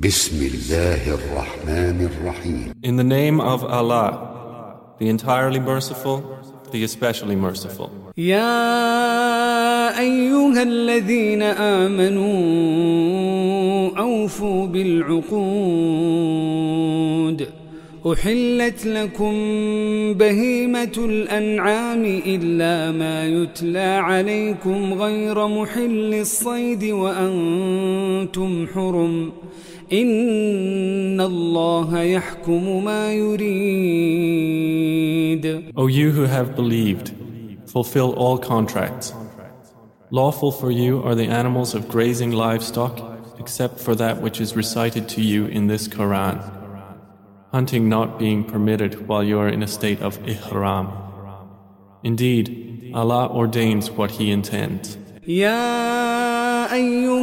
بسم الله الرحمن الرحيم. In the name of Allah, the entirely merciful, the especially merciful. يا أيها الذين آمنوا أوفوا بالعقود. أحلت لكم بهيمة الأنعام إلا ما يتلى عليكم غير محل الصيد وأنتم حرم. إن الله يحكم ما يريد O you who have believed, fulfill all contracts. Lawful for you are the animals of grazing livestock, except for that which is recited to you in this Quran. Hunting not being permitted while you are in a state of ihram. Indeed, Allah ordains what He intends. يا أيها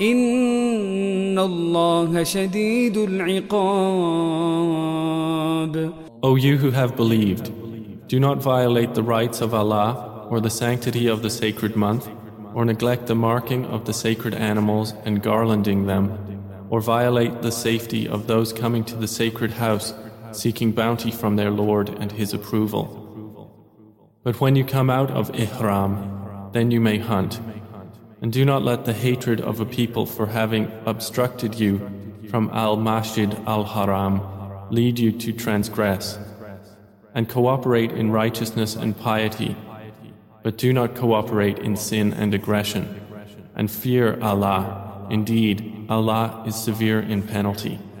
إن الله شديد العقاب O you who have believed, do not violate the rights of Allah or the sanctity of the sacred month, or neglect the marking of the sacred animals and garlanding them, or violate the safety of those coming to the sacred house seeking bounty from their Lord and His approval. But when you come out of Ihram, then you may hunt. And do not let the hatred of a people for having obstructed you from Al Masjid Al Haram lead you to transgress. And cooperate in righteousness and piety, but do not cooperate in sin and aggression. And fear Allah. Indeed, Allah is severe in penalty.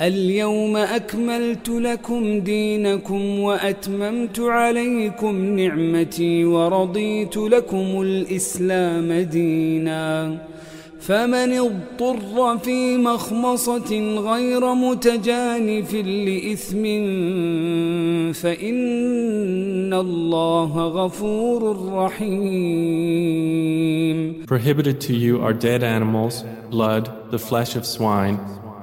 اليوم أكملت لكم دينكم وأتممت عليكم نعمتي ورضيت لكم الإسلام دينا. فمن اضطر في مخمصة غير متجانف لإثم فإن الله غفور رحيم. Prohibited to you are dead animals, blood, the flesh of swine,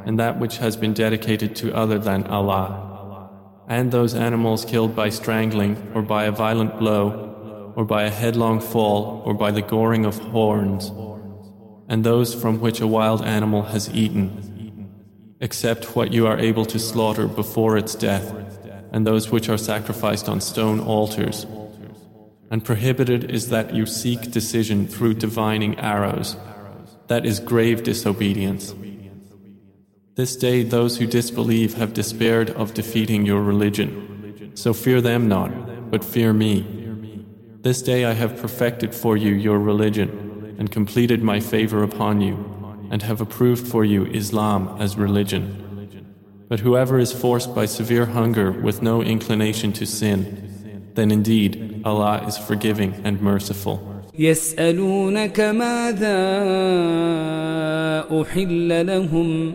and that which has been dedicated to other than Allah, and those animals killed by strangling, or by a violent blow, or by a headlong fall, or by the goring of horns, and those from which a wild animal has eaten, except what you are able to slaughter before its death, and those which are sacrificed on stone altars. And prohibited is that you seek decision through divining arrows. That is grave disobedience. This day, those who disbelieve have despaired of defeating your religion. So fear them not, but fear me. This day I have perfected for you your religion and completed my favor upon you and have approved for you Islam as religion. But whoever is forced by severe hunger with no inclination to sin, then indeed Allah is forgiving and merciful. يسألونك ماذا أحل لهم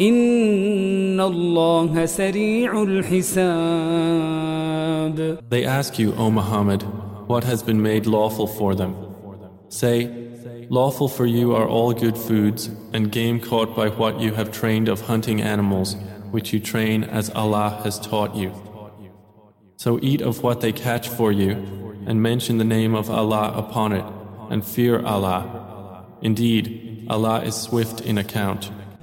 إن الله سريع الحساب They ask you, O Muhammad, what has been made lawful for them. Say, lawful for you are all good foods and game caught by what you have trained of hunting animals, which you train as Allah has taught you. So eat of what they catch for you and mention the name of Allah upon it and fear Allah. Indeed, Allah is swift in account.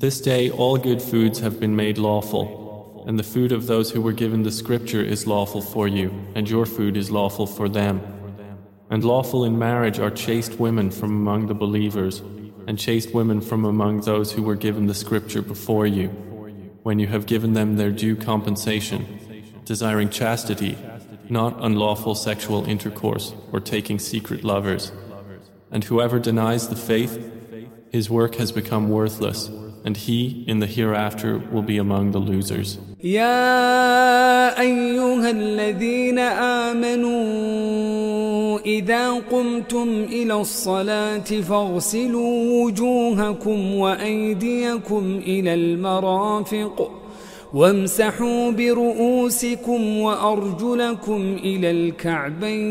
This day all good foods have been made lawful, and the food of those who were given the scripture is lawful for you, and your food is lawful for them. And lawful in marriage are chaste women from among the believers, and chaste women from among those who were given the scripture before you, when you have given them their due compensation, desiring chastity, not unlawful sexual intercourse or taking secret lovers. And whoever denies the faith, his work has become worthless and he in the hereafter will be among the losers. يا أيها الذين آمنوا إذا قمتم إلى الصلاة فاغسلوا وجوهكم وأيديكم إلى المرافق وامسحوا برؤوسكم وأرجلكم إلى الكعبين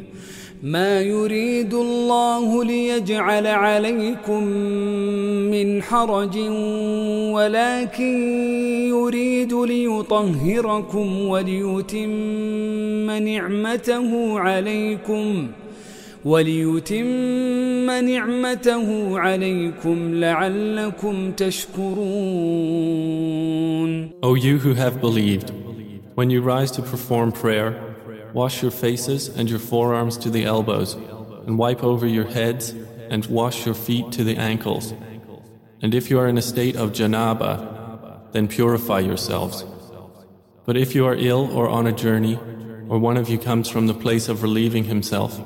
ما يريد الله ليجعل عليكم من حرج ولكن يريد ليطهركم وليتم نعمته عليكم وليتم نعمته عليكم لعلكم تشكرون. O you who have believed, when you rise to perform prayer, Wash your faces and your forearms to the elbows, and wipe over your heads, and wash your feet to the ankles. And if you are in a state of janaba, then purify yourselves. But if you are ill or on a journey, or one of you comes from the place of relieving himself,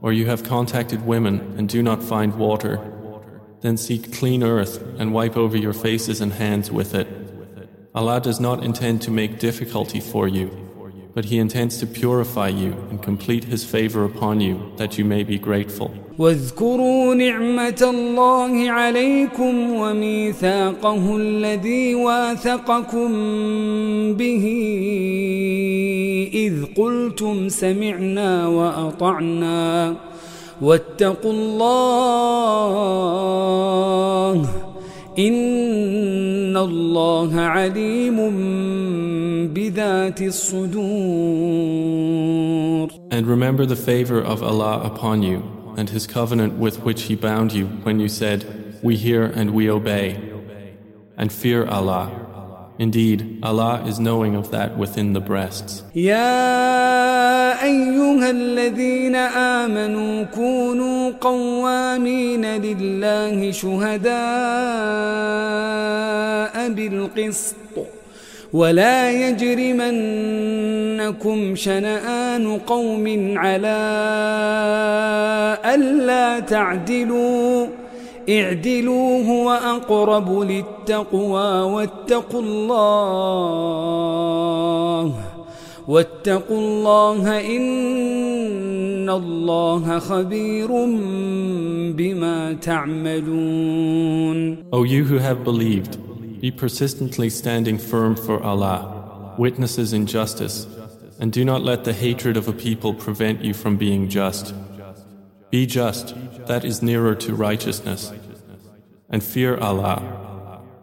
or you have contacted women and do not find water, then seek clean earth and wipe over your faces and hands with it. Allah does not intend to make difficulty for you But He intends to purify you and complete His favor upon you that you may be grateful. واذكروا نعمة الله عليكم وميثاقه الذي واثقكم به إذ قلتم سمعنا وأطعنا واتقوا الله إن الله عليم بذات الصدور And remember the favor of Allah upon you and His covenant with which He bound you when you said, We hear and we obey. And fear Allah. Indeed, Allah is knowing of that within the breasts. يا أيها الذين آمنوا كونوا قوامين لله شهداء بالقسط ولا يجرمنكم شنآن قوم على ألا تعدلوا اعدلوا هو أقرب للتقوى واتقوا الله واتقوا الله إن الله خبير بما تعملون O you who have believed, be persistently standing firm for Allah, witnesses in justice, and do not let the hatred of a people prevent you from being just. Be just, that is nearer to righteousness. And fear Allah.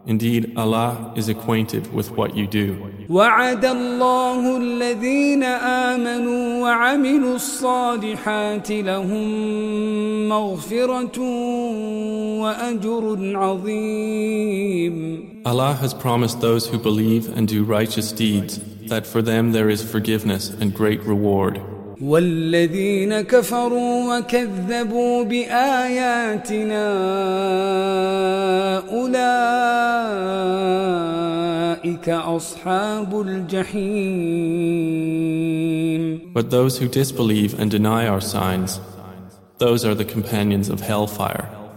Indeed, Allah is acquainted with what you do. وعد الله الذين آمنوا وعملوا الصالحات لهم مغفرة وأجر عظيم Allah has promised those who believe and do righteous deeds that for them there is forgiveness and great reward. والذين كفروا وكذبوا بآياتنا أولئك أصحاب الجحيم But those who disbelieve and deny our signs, those are the companions of hellfire.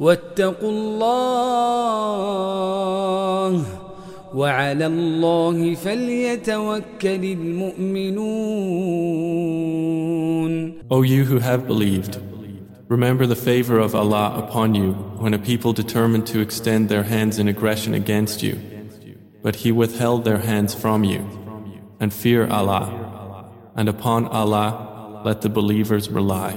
واتقوا الله وعلى الله فليتوكل المؤمنون O you who have believed, remember the favor of Allah upon you when a people determined to extend their hands in aggression against you, but He withheld their hands from you. And fear Allah, and upon Allah let the believers rely.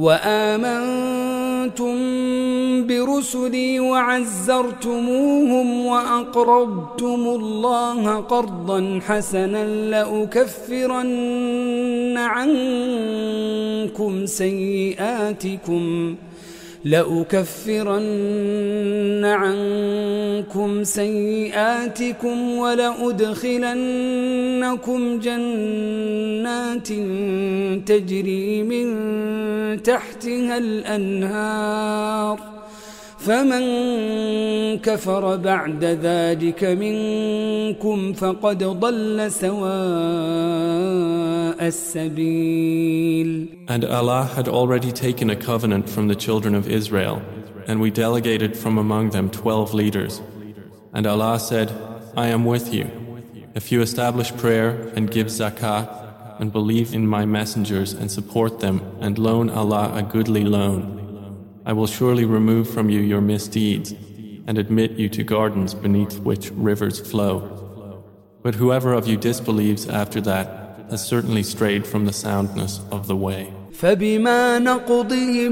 وآمنتم برسلي وعزرتموهم وأقرضتم الله قرضا حسنا لأكفرن عنكم سيئاتكم لأكفرن عنكم سيئاتكم ولأدخلنكم جنات تجري من تحتها الأنهار فمن كفر بعد ذلك منكم فقد ضل سواء السبيل And Allah had already taken a covenant from the children of Israel, and we delegated from among them twelve leaders. And Allah said, I am with you. If you establish prayer and give zakah, and believe in my messengers and support them, and loan Allah a goodly loan, I will surely remove from you your misdeeds, and admit you to gardens beneath which rivers flow. But whoever of you disbelieves after that, has certainly strayed from the soundness of the way. فبما نقضهم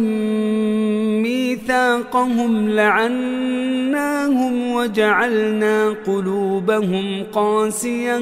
ميثاقهم لعناهم وجعلنا قلوبهم قاسيه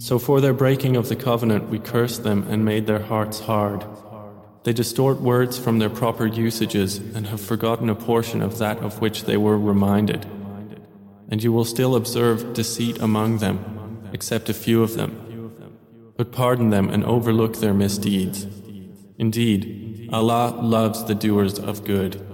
So for their breaking of the covenant we cursed them and made their hearts hard. They distort words from their proper usages and have forgotten a portion of that of which they were reminded. And you will still observe deceit among them, except a few of them. But pardon them and overlook their misdeeds. Indeed, Allah loves the doers of good.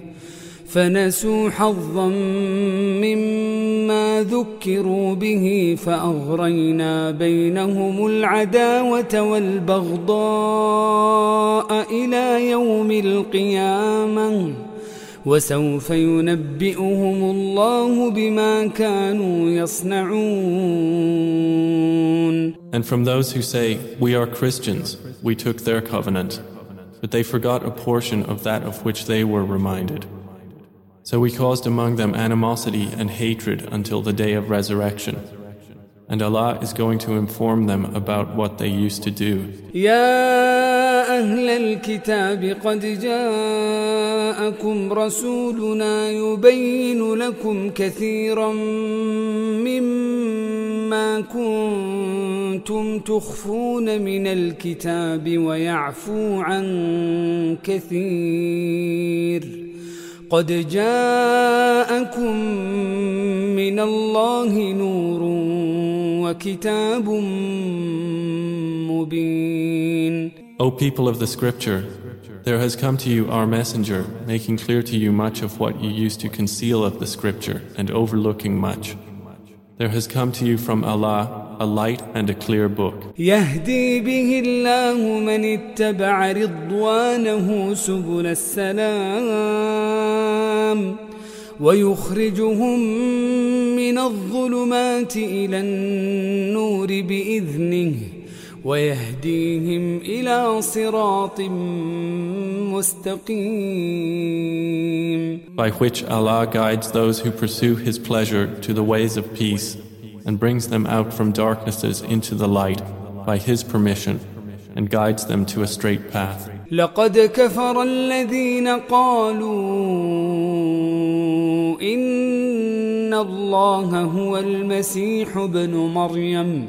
فنسوا حظا مما ذكروا به فأغرينا بينهم العداوة والبغضاء إلى يوم القيامة وسوف ينبئهم الله بما كانوا يصنعون And from those who say, We are Christians, we took their covenant, but they forgot a portion of that of which they were reminded. So we caused among them animosity and hatred until the day of resurrection. And Allah is going to inform them about what they used to do. يا أهل الكتاب قد جاءكم رسولنا يبين لكم كثيرا مما كنتم تخفون من الكتاب ويعفو عن كثير قد جاءكم من الله نور وكتاب مبين O people of the scripture, there has come to you our messenger, making clear to you much of what you used to conceal of the scripture and overlooking much. There has come to you from Allah a light and a clear book. يهدي به الله من اتبع رضوانه سبل السلام ويخرجهم من الظلمات إلى النور بإذنه ويهديهم إلى صراط مستقيم by which Allah guides those who pursue His pleasure to the ways of peace and brings them out from darknesses into the light by His permission and guides them to a straight path. لقد كفر الذين قالوا إن الله هو المسيح ابن مريم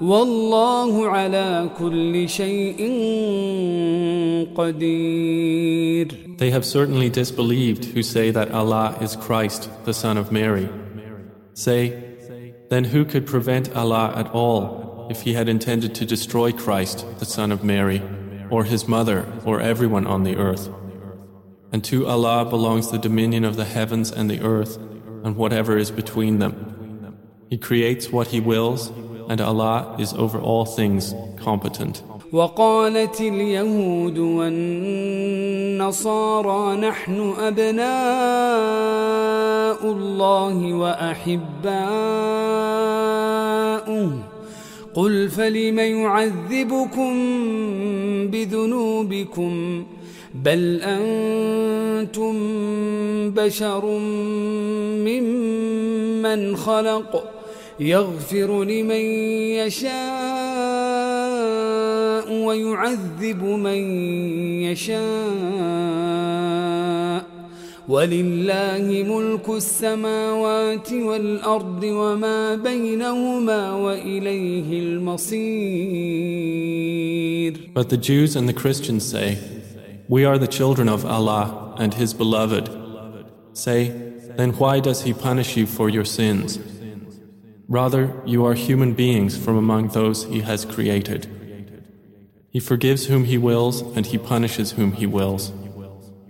والله على كل شيء قدير They have certainly disbelieved who say that Allah is Christ, the Son of Mary. Say, then who could prevent Allah at all if He had intended to destroy Christ, the Son of Mary, or His mother, or everyone on the earth? And to Allah belongs the dominion of the heavens and the earth, and whatever is between them. He creates what He wills, and Allah is over all things competent. وقالت اليهود والنصارى نحن أبناء الله وأحباؤه. قل فلم يعذبكم بذنوبكم؟ بل أنتم بشر ممن خلق. يغفر لمن يشاء ويعذب من يشاء ولله ملك السماوات والأرض وما بينهما وإليه المصير But the Jews and the Christians say, We are the children of Allah and His beloved. Say, then why does He punish you for your sins? Rather, you are human beings from among those He has created. He forgives whom He wills and He punishes whom He wills.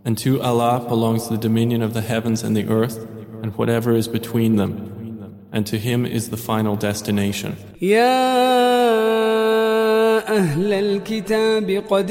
And to Allah belongs the dominion of the heavens and the earth and whatever is between them. And to Him is the final destination. أهل الكتاب قد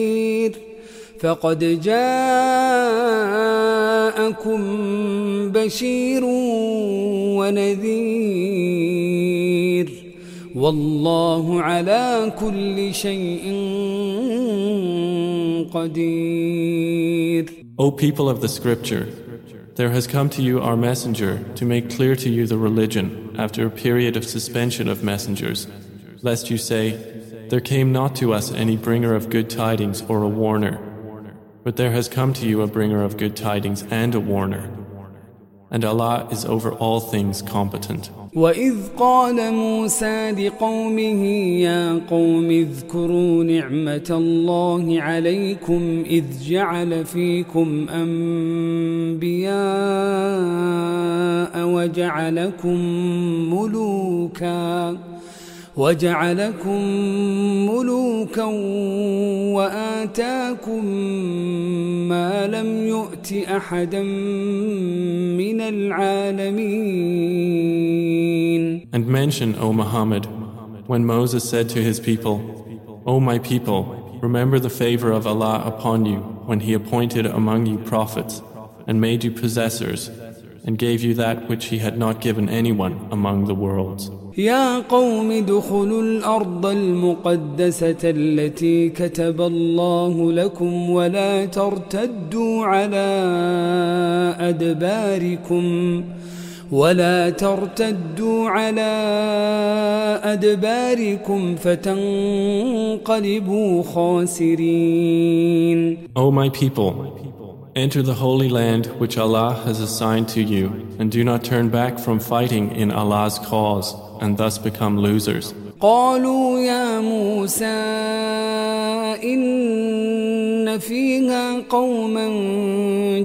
فقد جاءكم بشير ونذير والله على كل شيء قدير O people of the scripture, there has come to you our messenger to make clear to you the religion after a period of suspension of messengers, lest you say, There came not to us any bringer of good tidings or a warner. But there has come to you a bringer of good tidings and a warner. And Allah is over all things competent. وإذ قال موسى لقومه يا قوم اذكروا نعمة الله عليكم إذ جعل فيكم أنبياء وجعلكم ملوكاً وجعلكم ملوكا وآتاكم ما لم يؤت أحدا من العالمين And mention, O Muhammad, when Moses said to his people, O my people, remember the favor of Allah upon you when He appointed among you prophets and made you possessors and gave you that which He had not given anyone among the worlds. يا قوم ادخلوا الأرض المقدسة التي كتب الله لكم ولا ترتدوا على أدباركم ولا ترتدوا على أدباركم فتنقلبوا خاسرين O my people, Enter the Holy Land which Allah has assigned to you, and do not turn back from fighting in Allah's cause, and thus become losers. قالوا يا موسى إن فيها قوما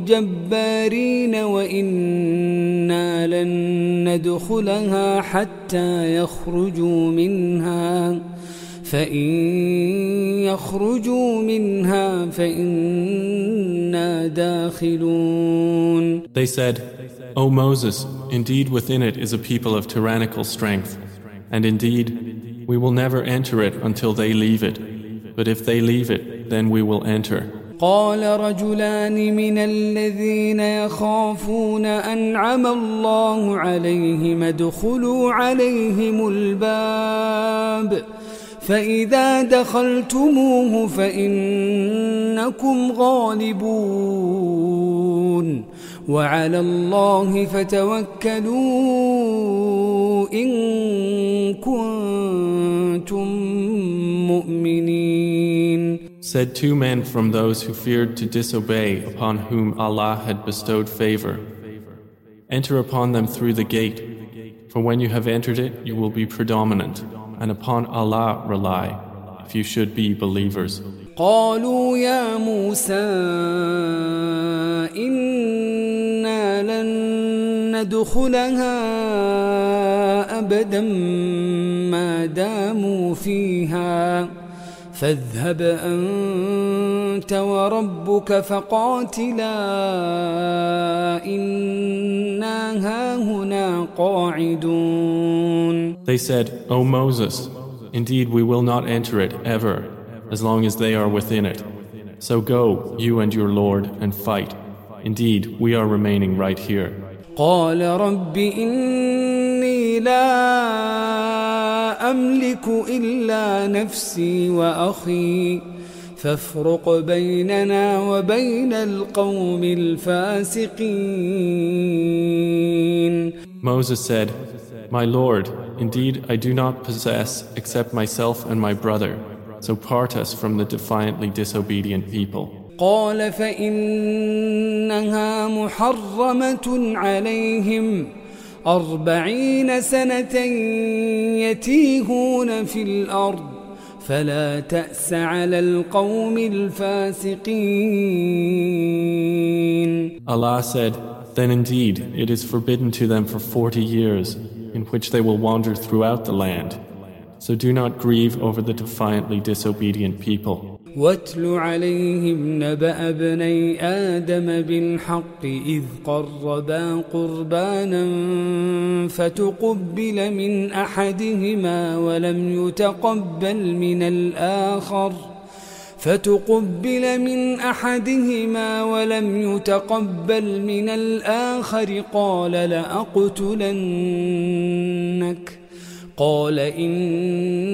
جبارين وإنا لن ندخلها حتى يخرجوا منها فإن يخرجوا منها فإنا داخلون They said, O Moses, indeed within it is a people of tyrannical strength, and indeed we will never enter it until they leave it. But if they leave it, then we will enter. قال رجلان من الذين يخافون أنعم الله عليهم ادخلوا عليهم الباب فإذا دخلتموه فإنكم غالبون وعلى الله فتوكلوا إن كنتم مؤمنين Said two men from those who feared to disobey upon whom Allah had bestowed favor. Enter upon them through the gate, for when you have entered it, you will be predominant. and upon Allah rely if you should be believers. قالوا يا موسى إنا لن ندخلها أبدا ما داموا فيها فاذهب أنت وربك فقاتلا إنا هاهنا قاعدون They said, O Moses, indeed we will not enter it ever, as long as they are within it. So go, you and your Lord, and fight. Indeed, we are remaining right here. قال رب إني لا أملك إلا نفسي وأخي فافرق بيننا وبين القوم الفاسقين Moses said, My Lord, indeed I do not possess except myself and my brother, so part us from the defiantly disobedient people. قال فإنها محرمة عليهم أربعين سنة يتيهون في الأرض فلا تأس على القوم الفاسقين Allah said, Then indeed it is forbidden to them for forty years, in which they will wander throughout the land. So do not grieve over the defiantly disobedient people. واتل عليهم نبأ ابني آدم بالحق إذ قربا قربانا فتقبل من أحدهما ولم يتقبل من الآخر فتقبل من أحدهما ولم يتقبل من الآخر قال لأقتلنك قال إنما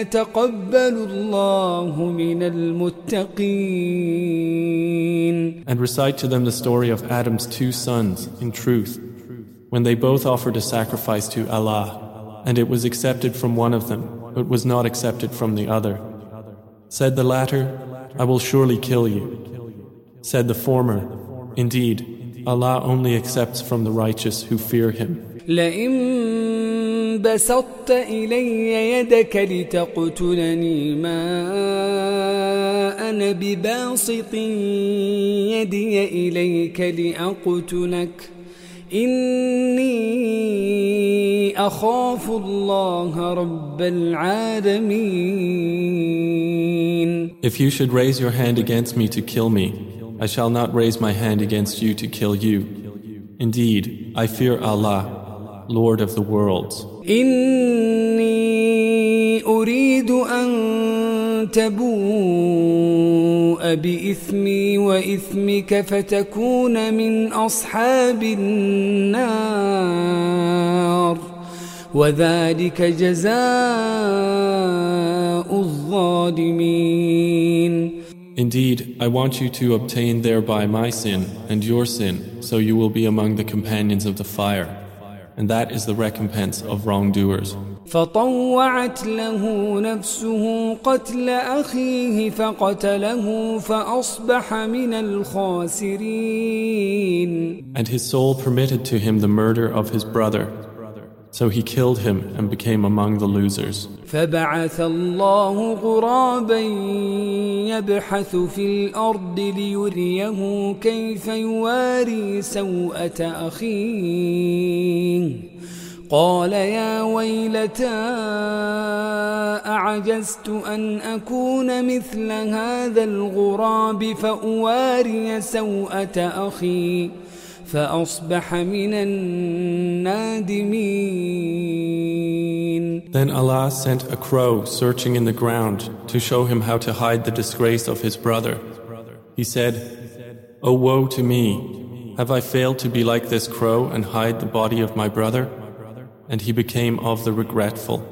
يتقبل الله من المتقين And recite to them the story of Adam's two sons in truth, when they both offered a sacrifice to Allah, and it was accepted from one of them, but was not accepted from the other. Said the latter, I will surely kill you. Said the former, Indeed, Allah only accepts from the righteous who fear Him. لئن بسطت إلي يدك لتقتلني ما أنا بباسط يدي إليك لأقتلك إني أخاف الله رب العالمين If you should raise your hand against me to kill me, I shall not raise my hand against you to kill you. Indeed, I fear Allah, Lord of the worlds. إني أريد أن تبوء بإثمي وإثمك فتكون من أصحاب النار وذلك جزاء الظالمين Indeed, I want you to obtain thereby my sin and your sin, so you will be among the companions of the fire. and that is the recompense of wrongdoers. فطوعت له نفسه قتل أخيه فقتله فأصبح من الخاسرين And his soul permitted to him the murder of his brother so he killed him and became among the losers. فبعث الله غرابا يبحث في الأرض ليريه كيف يواري سوءة أخيه قال يا ويلتى أعجزت أن أكون مثل هذا الغراب فأواري سوءة أخي فأصبح من النادمين Then Allah sent a crow searching in the ground to show him how to hide the disgrace of his brother. He said, Oh woe to me! Have I failed to be like this crow and hide the body of my brother? And he became of the regretful.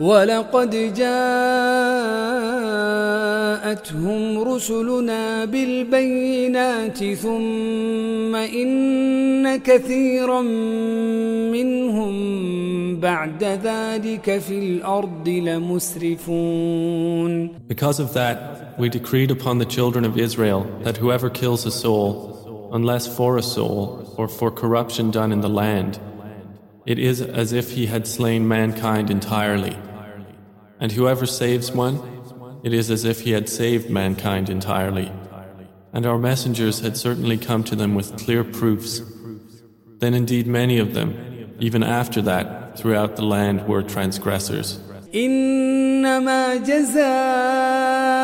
ولقد جاءتهم رسلنا بالبينات ثم إن كثيرا منهم بعد ذلك في الأرض لمسرفون Because of that, we decreed upon the children of Israel that whoever kills a soul, unless for a soul or for corruption done in the land, it is as if he had slain mankind entirely. And whoever saves one, it is as if he had saved mankind entirely. And our messengers had certainly come to them with clear proofs. Then indeed many of them, even after that, throughout the land were transgressors. إنما جزاء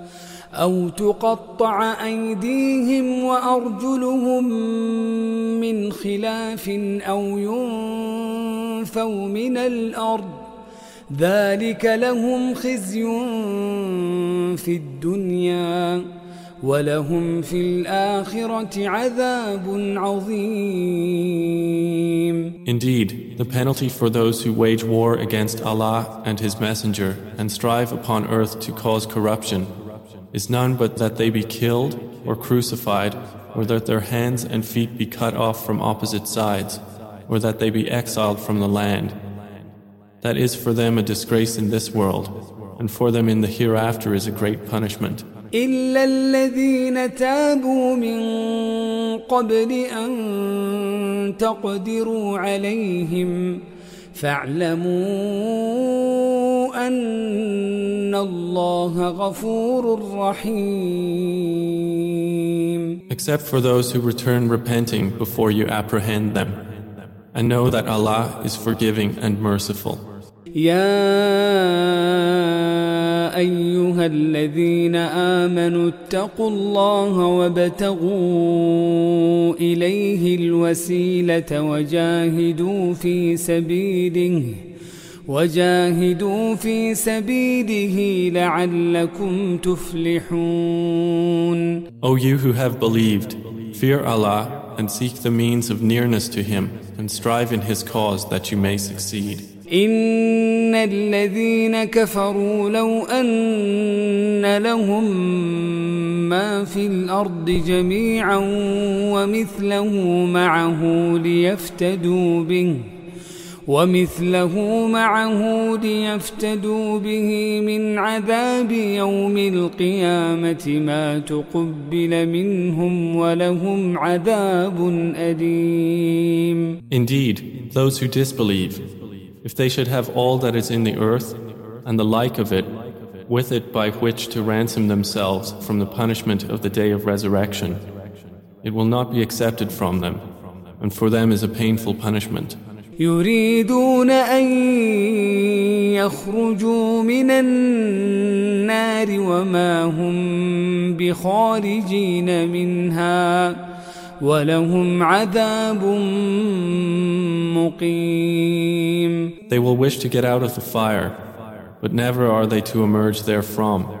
أو تقطع أيديهم وأرجلهم من خلاف أو ينفوا من الأرض ذلك لهم خزي في الدنيا ولهم في الآخرة عذاب عظيم Indeed, the penalty for those who wage war against Allah and His Messenger and strive upon earth to cause corruption is none but that they be killed or crucified or that their hands and feet be cut off from opposite sides or that they be exiled from the land That is for them a disgrace in this world, and for them in the hereafter is a great punishment. إلا الذين تابوا من قبل أن تقدروا عليهم فاعلموا أن الله غفور رحيم Except for those who return repenting before you apprehend them. And know that Allah is forgiving and merciful. يا ايها الذين امنوا اتقوا الله وابتغوا اليه الوسيله وجاهدوا في سبيله وجاهدوا في سبيله لعلكم تفلحون O you who have believed, fear Allah and seek the means of nearness to Him and strive in His cause that you may succeed. إن الذين كفروا لو أن لهم ما في الأرض جميعا ومثله معه ليفتدوا به ومثله معه ليفتدوا به من عذاب يوم القيامة ما تقبل منهم ولهم عذاب أليم Indeed, those who disbelieve If they should have all that is in the earth and the like of it, with it by which to ransom themselves from the punishment of the day of resurrection, it will not be accepted from them, and for them is a painful punishment. يريدون أن يخرجوا من النار وما هم بخارجين منها ولهم عذاب مقيم They will wish to get out of the fire, but never are they to emerge therefrom.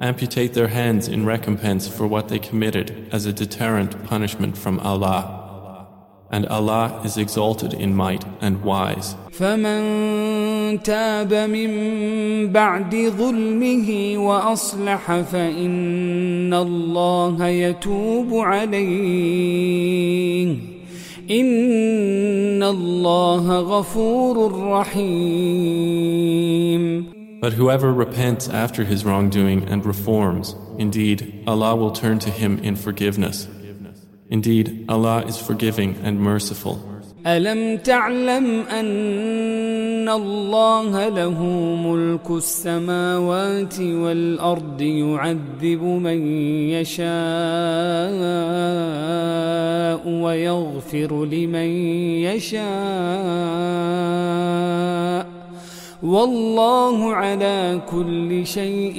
amputate their hands in recompense for what they committed as a deterrent punishment from Allah. And Allah is exalted in might and wise. فمن تاب من بعد ظلمه وأصلح فإن الله يتوب عليه إن الله غفور رحيم But whoever repents after his wrongdoing and reforms, indeed, Allah will turn to him in forgiveness. Indeed, Allah is forgiving and merciful. ألم تعلم أن الله له ملك السماوات والأرض يعذب من يشاء ويغفر لمن يشاء والله على كل شيء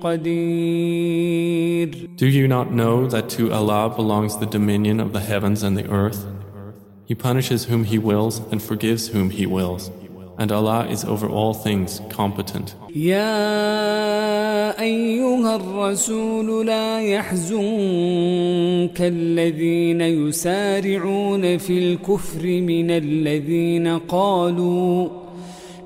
قدير Do you not know that to Allah belongs the dominion of the heavens and the earth? He punishes whom He wills and forgives whom He wills. And Allah is over all things competent. يا أيها الرسول لا يحزنك الذين يسارعون في الكفر من الذين قالوا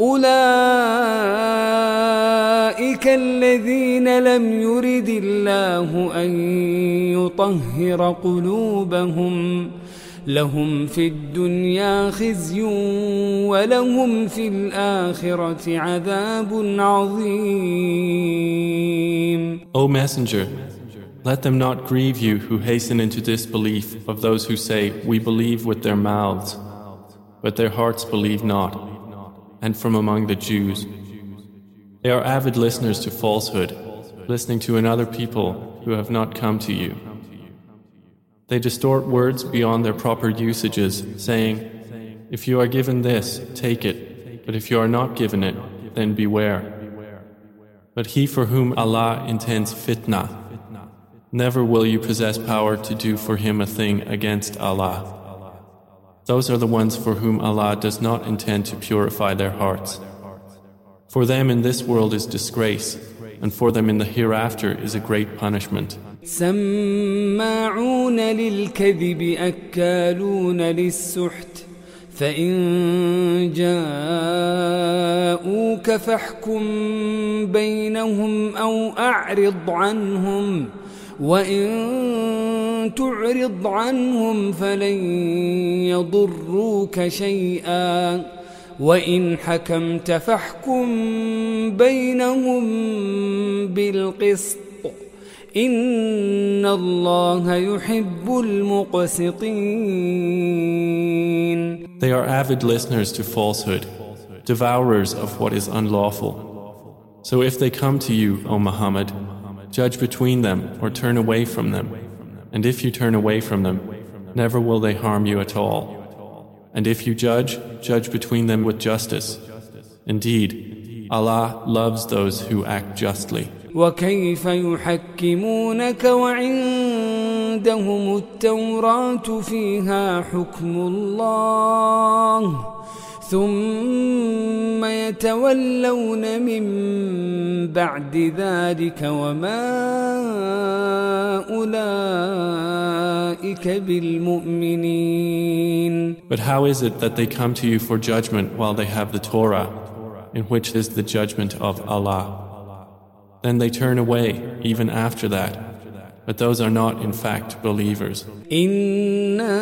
أولئك الذين لم يرد الله أن يطهر قلوبهم لهم في الدنيا خزي ولهم في الآخرة عذاب عظيم O Messenger, let them not grieve you who hasten into disbelief of those who say, We believe with their mouths, but their hearts believe not, and from among the Jews. They are avid listeners to falsehood, listening to another people who have not come to you. They distort words beyond their proper usages, saying, If you are given this, take it, but if you are not given it, then beware. But he for whom Allah intends fitna, never will you possess power to do for him a thing against Allah. Those are the ones for whom Allah does not intend to purify their hearts. For them in this world is disgrace, and for them in the hereafter is a great punishment. سماعون للكذب أكالون للسحت فإن جاءوك فاحكم بينهم أو أعرض عنهم وإن تعرض عنهم فلن يضروك شيئا وإن حكمت فاحكم بينهم بالقسط إن الله يحب المقسطين They are avid listeners to falsehood, devourers of what is unlawful. So if they come to you, O Muhammad, judge between them or turn away from them. And if you turn away from them, never will they harm you at all. And if you judge, judge between them with justice. Indeed, Allah loves those who act justly. وكيف يحكمونك وعندهم التوراة فيها حكم الله ثم يتولون من بعد ذلك وما أولئك بالمؤمنين But how is it that they come to you for judgment while they have the Torah, in which is the judgment of Allah? Then they turn away even after that, but those are not in fact believers. إنا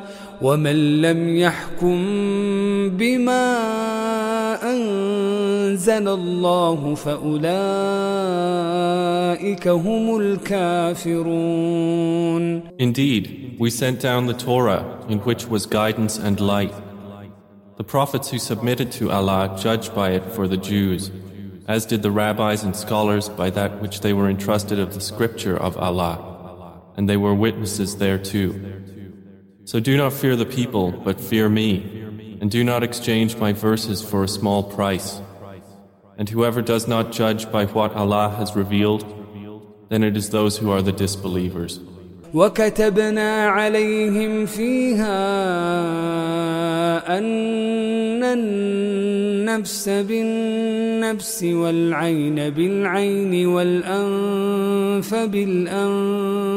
ومن لم يحكم بما أنزل الله فأولئك هم الكافرون Indeed, we sent down the Torah in which was guidance and light. The prophets who submitted to Allah judged by it for the Jews, as did the rabbis and scholars by that which they were entrusted of the scripture of Allah, and they were witnesses thereto. So do not fear the people, but fear me, and do not exchange my verses for a small price. And whoever does not judge by what Allah has revealed, then it is those who are the disbelievers. وكتبنا عليهم فيها أن النفس بالنفس والعين بالعين والأنف بالأنف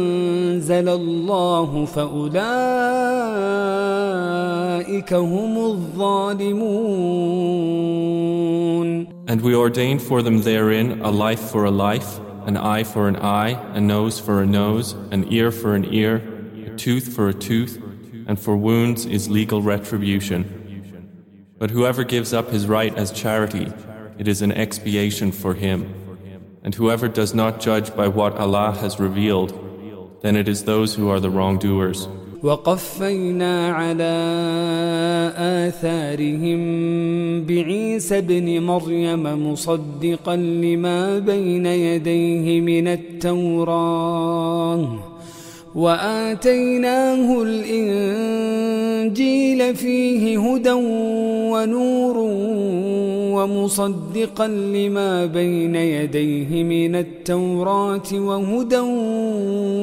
الله فأولئك هم الظالمون And we ordained for them therein a life for a life, an eye for an eye, a nose for a nose, an ear for an ear, a tooth for a tooth, and for wounds is legal retribution. But whoever gives up his right as charity, it is an expiation for him. And whoever does not judge by what Allah has revealed, then it is those who are the wrongdoers. وقفينا على آثارهم بعيسى ابن مريم مصدقا لما بين يديه من التوراه وآتيناه الإنجيل فيه هدى ونور ومصدقا لما بين يديه من التوراة وهدى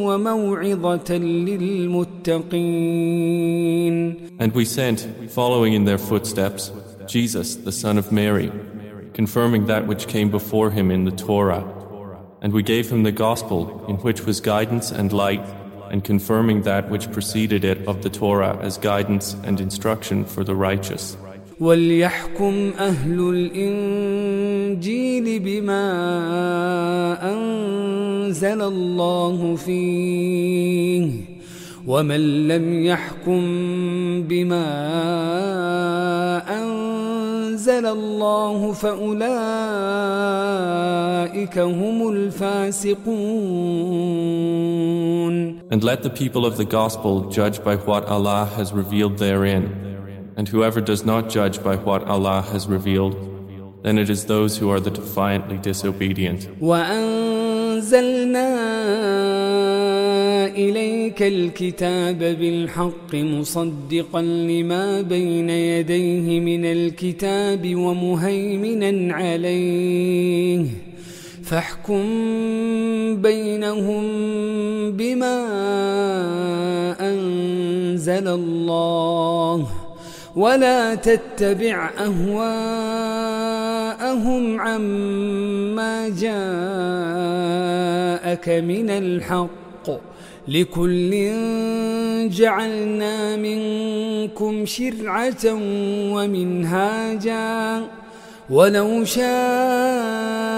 وموعظة للمتقين And we sent, following in their footsteps, Jesus, the son of Mary, confirming that which came before him in the Torah. And we gave him the gospel, in which was guidance and light, and confirming that which preceded it of the Torah as guidance and instruction for the righteous. وليحكم أهل الإنجيل بما أنزل الله فيه ومن لم يحكم بما أنزل الله فأولئك هم الفاسقون And let the people of the gospel judge by what Allah has revealed therein. And whoever does not judge by what Allah has revealed, then it is those who are the defiantly disobedient. وأنزلنا إليك الكتاب بالحق مصدقا لما بين يديه من الكتاب ومهيمنا عليه فاحكم بينهم بما أنزل الله ولا تتبع أهواءهم عما جاءك من الحق. لكل جعلنا منكم شرعة ومنهاجا. ولو شاء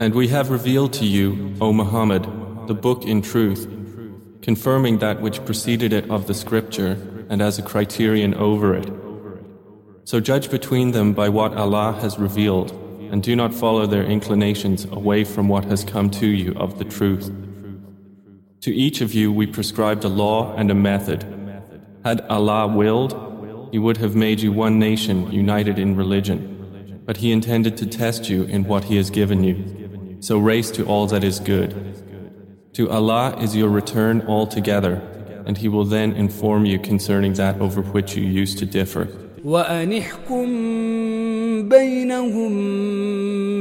And we have revealed to you, O Muhammad, the book in truth, confirming that which preceded it of the scripture and as a criterion over it. So judge between them by what Allah has revealed, and do not follow their inclinations away from what has come to you of the truth. To each of you we prescribed a law and a method. Had Allah willed, He would have made you one nation united in religion, but He intended to test you in what He has given you So race to all that is good. To Allah is your return altogether, and He will then inform you concerning that over which you used to differ. وأنحكم بينهم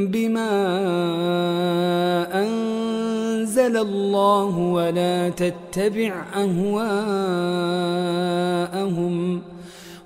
بما أنزل الله ولا تتبع أهواءهم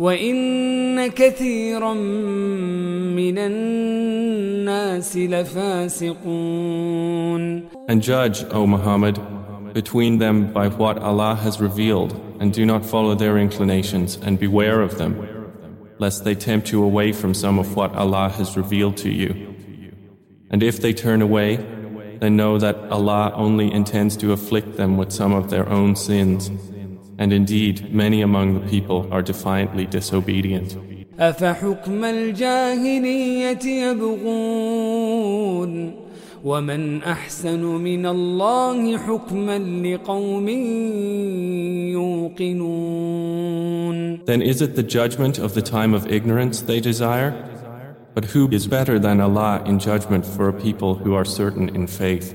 وإن كثيرا من الناس لفاسقون And judge, O Muhammad, between them by what Allah has revealed, and do not follow their inclinations, and beware of them, lest they tempt you away from some of what Allah has revealed to you. And if they turn away, then know that Allah only intends to afflict them with some of their own sins. And indeed, many among the people are defiantly disobedient. أفحكم الجاهلية يبغون ومن أحسن من الله حكما لقوم يوقنون Then is it the judgment of the time of ignorance they desire? But who is better than Allah in judgment for a people who are certain in faith?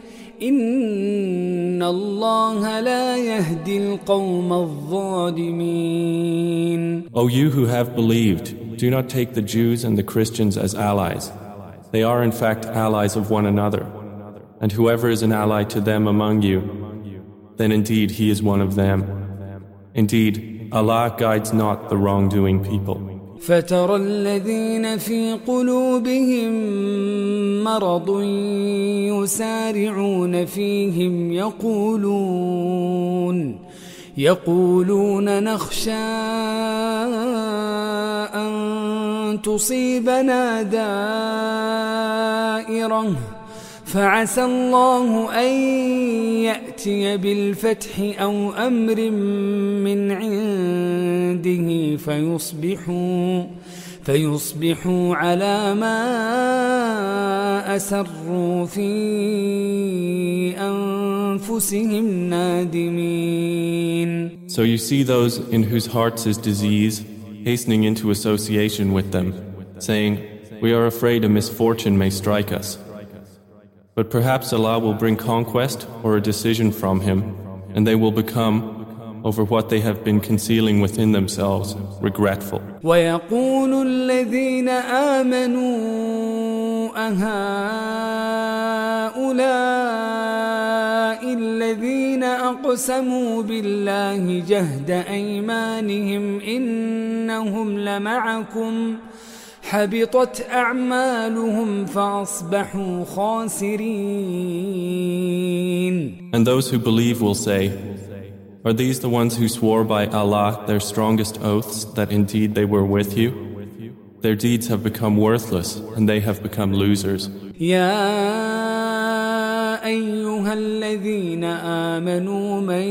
إن الله لا يهدي القوم الظالمين O you who have believed, do not take the Jews and the Christians as allies. They are in fact allies of one another. And whoever is an ally to them among you, then indeed he is one of them. Indeed, Allah guides not the wrongdoing people. فترى الذين في قلوبهم مرض يسارعون فيهم يقولون يقولون نخشى أن تصيبنا دائرة فعسى الله أن يأتي بالفتح أو أمر من عنده فيصبحوا فيصبحوا على ما أسروا في أنفسهم نادمين So you see those in whose hearts is disease hastening into association with them, saying, We are afraid a misfortune may strike us. But perhaps Allah will bring conquest or a decision from Him, and they will become, over what they have been concealing within themselves, regretful. ويقول الذين آمنوا أهؤلاء الذين أقسموا بالله جهد أيمانهم إنهم لمعكم ۖ حبطت أعمالهم فأصبحوا خاسرين And those who believe will say, Are these the ones who swore by Allah their strongest oaths that indeed they were with you? Their deeds have become worthless and they have become losers. أيها الذين آمنوا من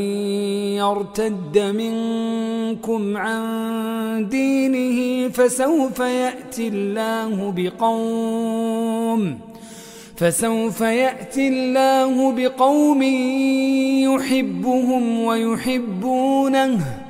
يرتد منكم عن دينه فسوف يأتي الله بقوم فسوف يأتي الله بقوم يحبهم ويحبونه.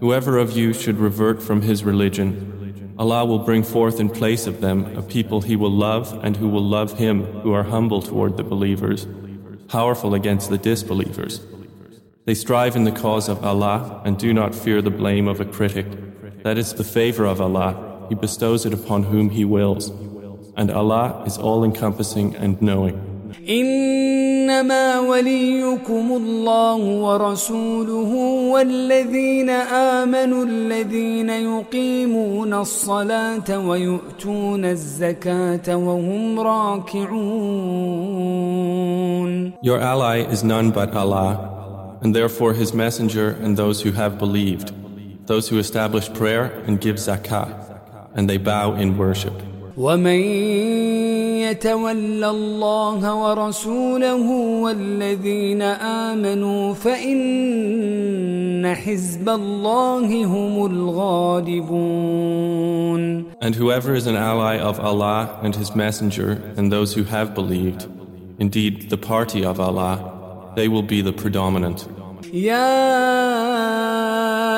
Whoever of you should revert from his religion, Allah will bring forth in place of them a people He will love and who will love Him who are humble toward the believers, powerful against the disbelievers. They strive in the cause of Allah and do not fear the blame of a critic. That is the favor of Allah. He bestows it upon whom He wills. And Allah is all encompassing and knowing. إنما وليكم الله ورسوله والذين آمنوا الذين يقيمون الصلاة ويؤتون الزكاة وهم راكعون Your ally is none but Allah, and therefore His Messenger and those who have believed, those who establish prayer and give zakah, and they bow in worship. ومن يتول الله ورسوله والذين آمنوا فإن حزب الله هم الغالبون And whoever is an ally of Allah and His Messenger and those who have believed, indeed the party of Allah, they will be the predominant. يا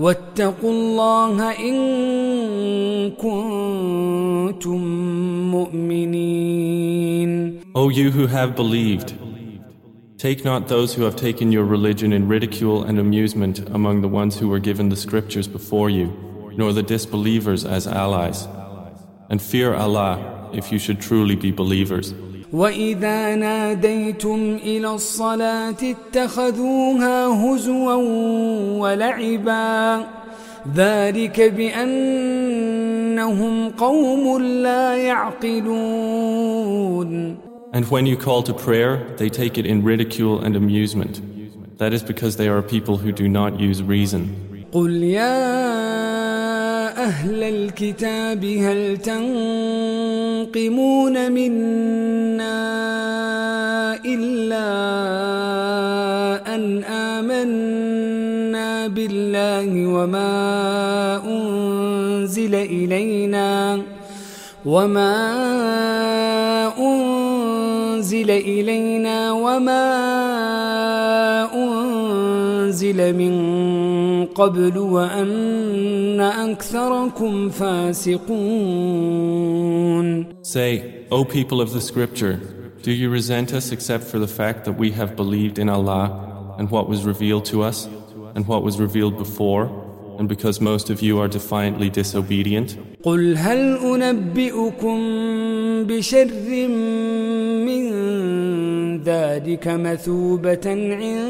واتقوا الله إن كنتم مؤمنين O you who have believed, take not those who have taken your religion in ridicule and amusement among the ones who were given the scriptures before you, nor the disbelievers as allies. And fear Allah if you should truly be believers. وإذا ناديتم إلى الصلاة اتخذوها هزوا ولعبا ذلك بأنهم قوم لا يعقلون And when you call to prayer, they take it in ridicule and amusement. That is because they are people who do not use reason. قل يا أهل الكتاب هل تنقمون منا إلا أن آمنا بالله وما أنزل إلينا وما أنزل إلينا وما أنزل من قبل وأن أكثركم فاسقون Say, O people of the scripture, do you resent us except for the fact that we have believed in Allah and what was revealed to us and what was revealed before, and because most of you are defiantly disobedient? قل هل أنبئكم بشر من ذلك مثوبة عند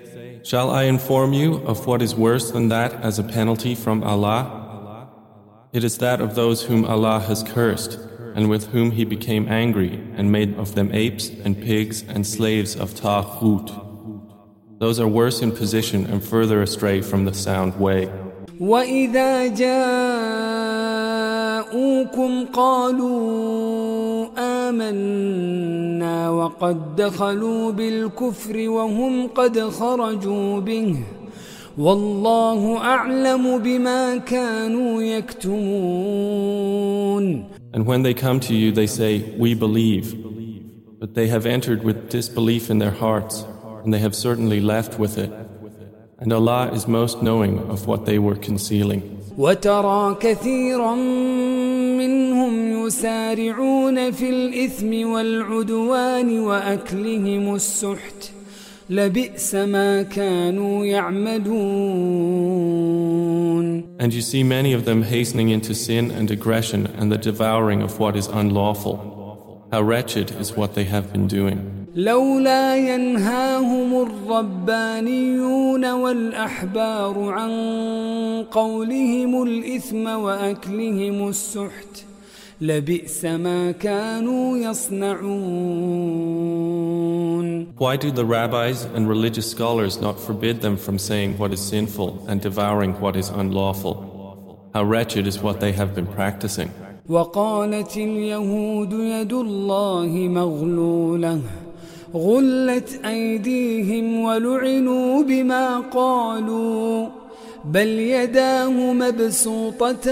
Shall I inform you of what is worse than that as a penalty from Allah? It is that of those whom Allah has cursed, and with whom He became angry, and made of them apes and pigs and slaves of Taghut. Those are worse in position and further astray from the sound way. وَإِذَا جَاءُوكُمْ قَالُوا آمنا وقد دخلوا بالكفر وهم قد خرجوا به والله أعلم بما كانوا يكتمون And when they come to you, they say, We believe. But they have entered with disbelief in their hearts, and they have certainly left with it. And Allah is most knowing of what they were concealing. وترى كثيرا يسارعون في الإثم والعدوان وأكلهم السحت لبئس ما كانوا يعملون And you see many of them hastening into sin and aggression and the devouring of what is unlawful. How wretched is what they have been doing. لولا ينهاهم الربانيون والأحبار عن قولهم الإثم وأكلهم السحت لبئس ما كانوا يصنعون Why do the rabbis and religious scholars not forbid them from saying what is sinful and devouring what is unlawful? How wretched is what they have been practicing. وقالت اليهود يد الله مغلوله غلت أيديهم ولعنوا بما قالوا بل يداه مبسوطتان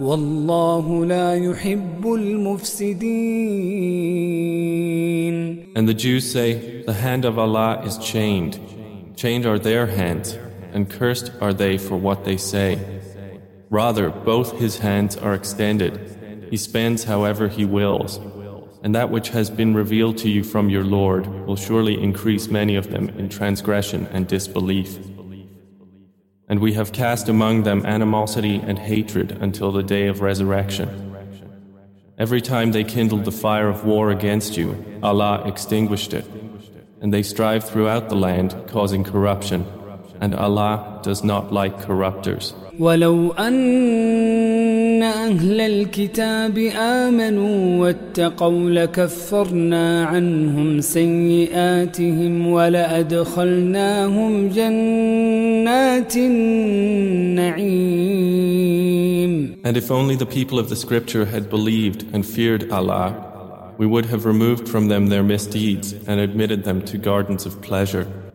والله لا يحب المفسدين And the Jews say, The hand of Allah is chained. Chained are their hands, and cursed are they for what they say. Rather, both his hands are extended. He spends however he wills. And that which has been revealed to you from your Lord will surely increase many of them in transgression and disbelief. And we have cast among them animosity and hatred until the day of resurrection. Every time they kindled the fire of war against you, Allah extinguished it. And they strive throughout the land, causing corruption. And Allah does not like corruptors. ولو أن أهل الكتاب آمنوا واتقوا لكفرنا عنهم سيئاتهم ولأدخلناهم جنات النعيم And if only the people of the scripture had believed and feared Allah, we would have removed from them their misdeeds and admitted them to gardens of pleasure.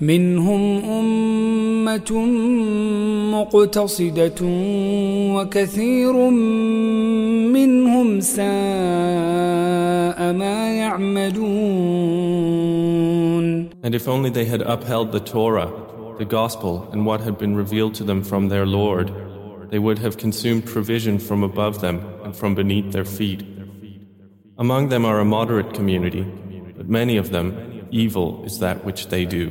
منهم أمة مقتصدة وكثير منهم ساء ما يعملون And if only they had upheld the Torah, the Gospel, and what had been revealed to them from their Lord, they would have consumed provision from above them and from beneath their feet. Among them are a moderate community, but many of them, evil is that which they do.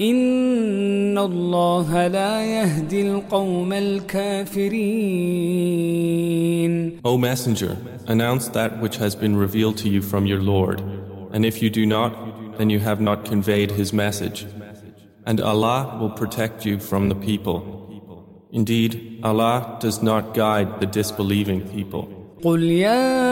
إن الله لا يهدي القوم الكافرين O Messenger, announce that which has been revealed to you from your Lord. And if you do not, then you have not conveyed His message. And Allah will protect you from the people. Indeed, Allah does not guide the disbelieving people. قل يا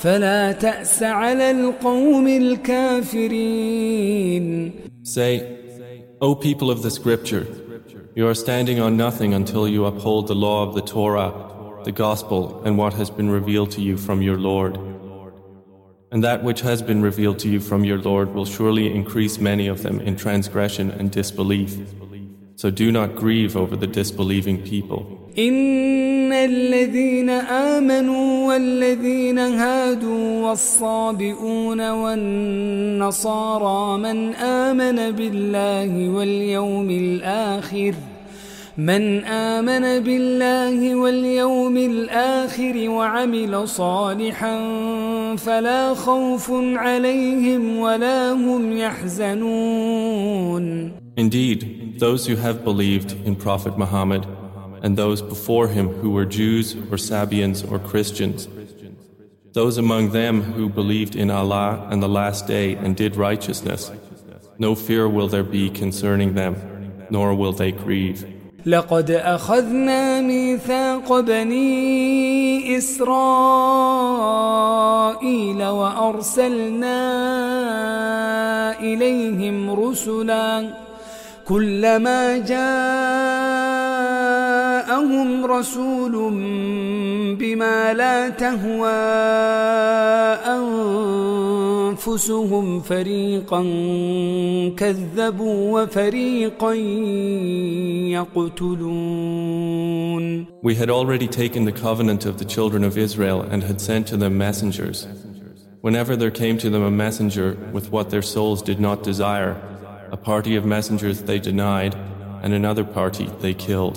فلا تأس على القوم الكافرين Say, O people of the scripture, you are standing on nothing until you uphold the law of the Torah, the gospel, and what has been revealed to you from your Lord. And that which has been revealed to you from your Lord will surely increase many of them in transgression and disbelief. So do not grieve over the disbelieving people. إن الذين آمنوا والذين هادوا والصابئون والنصارى من آمن بالله واليوم الآخر من آمن بالله واليوم الآخر وعمل صالحا فلا خوف عليهم ولا هم يحزنون. Indeed, those who have believed in Prophet Muhammad and those before him who were Jews or Sabians or Christians, those among them who believed in Allah and the Last Day and did righteousness, no fear will there be concerning them, nor will they grieve. لقد أخذنا ميثاق بني إسرائيل وأرسلنا إليهم رسلاً كلما جاءهم رسول بما لا تهوى أنفسهم فريقا كذبوا وفريقا يقتلون We had already taken the covenant of the children of Israel and had sent to them messengers. Whenever there came to them a messenger with what their souls did not desire, A party of messengers they denied, and another party they killed.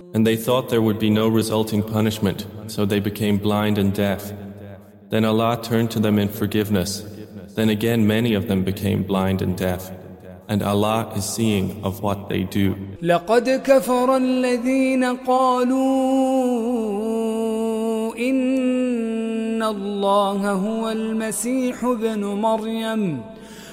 And they thought there would be no resulting punishment, so they became blind and deaf. Then Allah turned to them in forgiveness. Then again many of them became blind and deaf. And Allah is seeing of what they do. لقد كفر الذين قالوا إن الله هو المسيح ابن مريم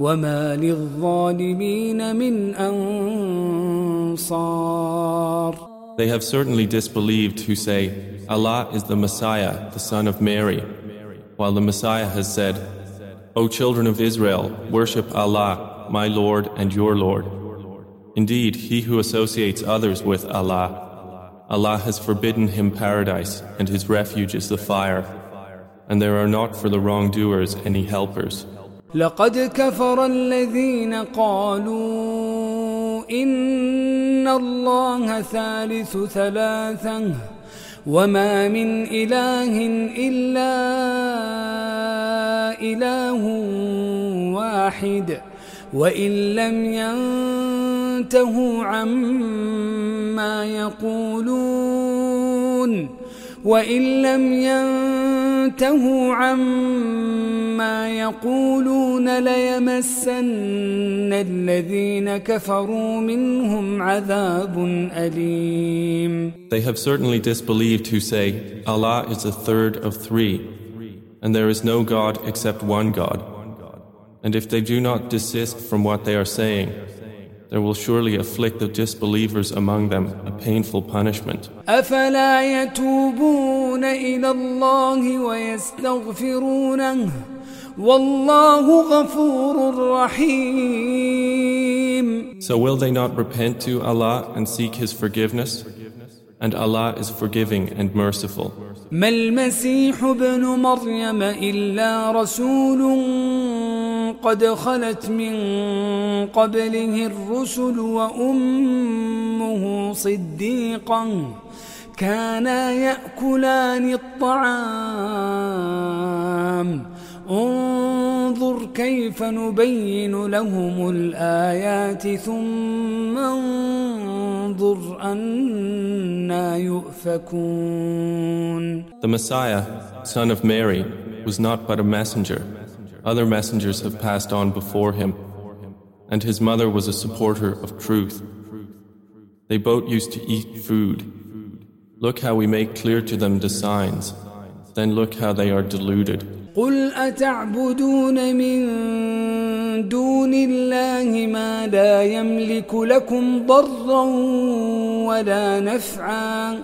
وما للظالمين من أنصار They have certainly disbelieved who say, Allah is the Messiah, the son of Mary, while the Messiah has said, O children of Israel, worship Allah, my Lord and your Lord. Indeed, he who associates others with Allah, Allah has forbidden him paradise, and his refuge is the fire, and there are not for the wrongdoers any helpers. لقد كفر الذين قالوا إن الله ثالث ثلاثة وما من إله إلا إله واحد وإن لم ينتهوا عما يقولون وإن لم ينتهوا عما يقولون ليمسن الذين كفروا منهم عذاب أليم They have certainly disbelieved who say, Allah is the third of three, and there is no God except one God. And if they do not desist from what they are saying, there will surely afflict the disbelievers among them a painful punishment. أفلا يتوبون إلى الله ويستغفرونه والله غفور رحيم So will they not repent to Allah and seek His forgiveness? And Allah is forgiving and merciful. ما المسيح ابن مريم إلا رسول قد خلت من قبله الرسل وأمه صديقا كانا يأكلان الطعام انظر كيف نبين لهم الآيات ثم انظر أنا يؤفكون The Messiah, son of Mary, was not but a messenger. Other messengers have passed on before him, and his mother was a supporter of truth. They both used to eat food. Look how we make clear to them the signs. Then look how they are deluded. قل أتعبدون من دون الله ما لا يملك لكم ضرا ولا نفعا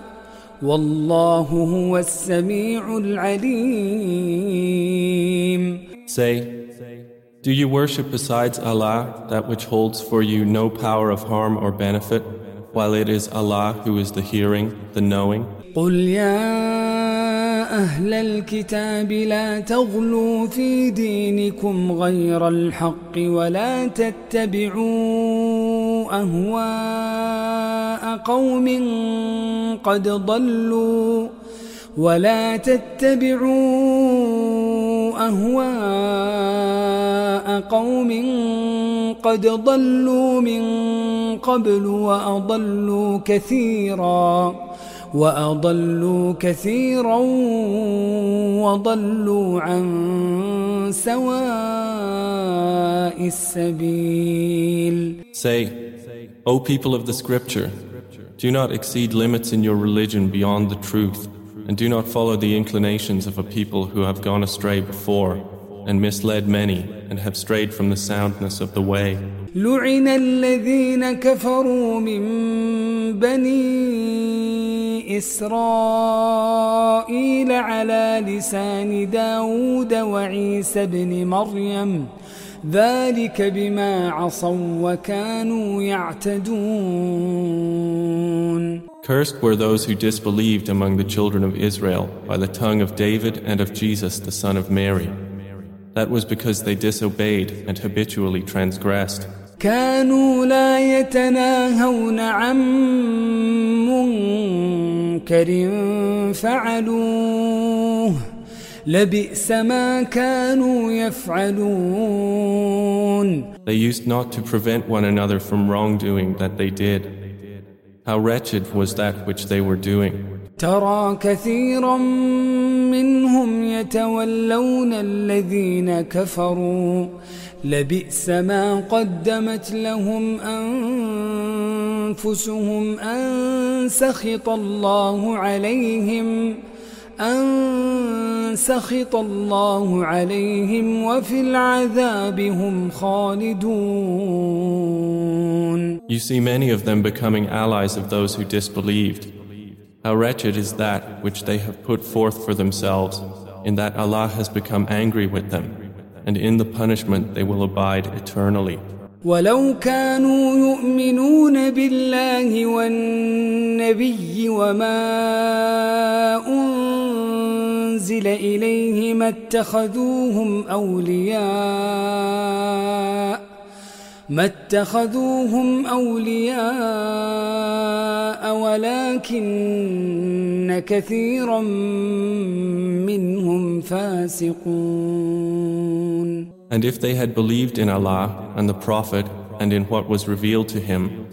والله هو السميع العليم Say, do you worship besides Allah that which holds for you no power of harm or benefit, while it is Allah who is the hearing, the knowing? قل يا أهل الكتاب لا تغلوا في دينكم غير الحق ولا تتبعوا أهواء قوم قد ضلوا ولا تتبعوا أهواء قوم قد ضلوا من قبل وأضلوا كثيراً وأضلوا كثيرا وضلوا عن سواء السبيل Say, O people of the scripture, do not exceed limits in your religion beyond the truth, and do not follow the inclinations of a people who have gone astray before, and misled many, and have strayed from the soundness of the way. لعن الذين كفروا من بني إسرائيل على لسان داود وعيسى بن مريم ذلك بما عصوا وكانوا يعتدون Cursed were those who disbelieved among the children of Israel by the tongue of David and of Jesus the son of Mary. That was because they disobeyed and habitually transgressed. كانوا لا يتناهون عن منكر فعلوه لبئس ما كانوا يفعلون They used not to prevent one another from wrongdoing that they did. How wretched was that which they were doing. ترى كثيرا منهم يتولون الذين كفروا لبئس ما قدمت لهم أنفسهم أن سخط الله عليهم أن سخط الله عليهم وفي العذاب هم خالدون You see many of them becoming allies of those who disbelieved. How wretched is that which they have put forth for themselves, in that Allah has become angry with them. and in the punishment they will abide eternally. ولو كانوا يؤمنون بالله والنبي وما أنزل إليه ما اتخذوهم أولياء ما اتخذوهم أولياء ولكن كثيرا منهم فاسقون And if they had believed in Allah and the Prophet and in what was revealed to him,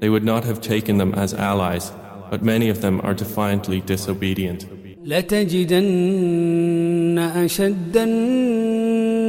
they would not have taken them as allies, but many of them are defiantly disobedient. لتجدن أشد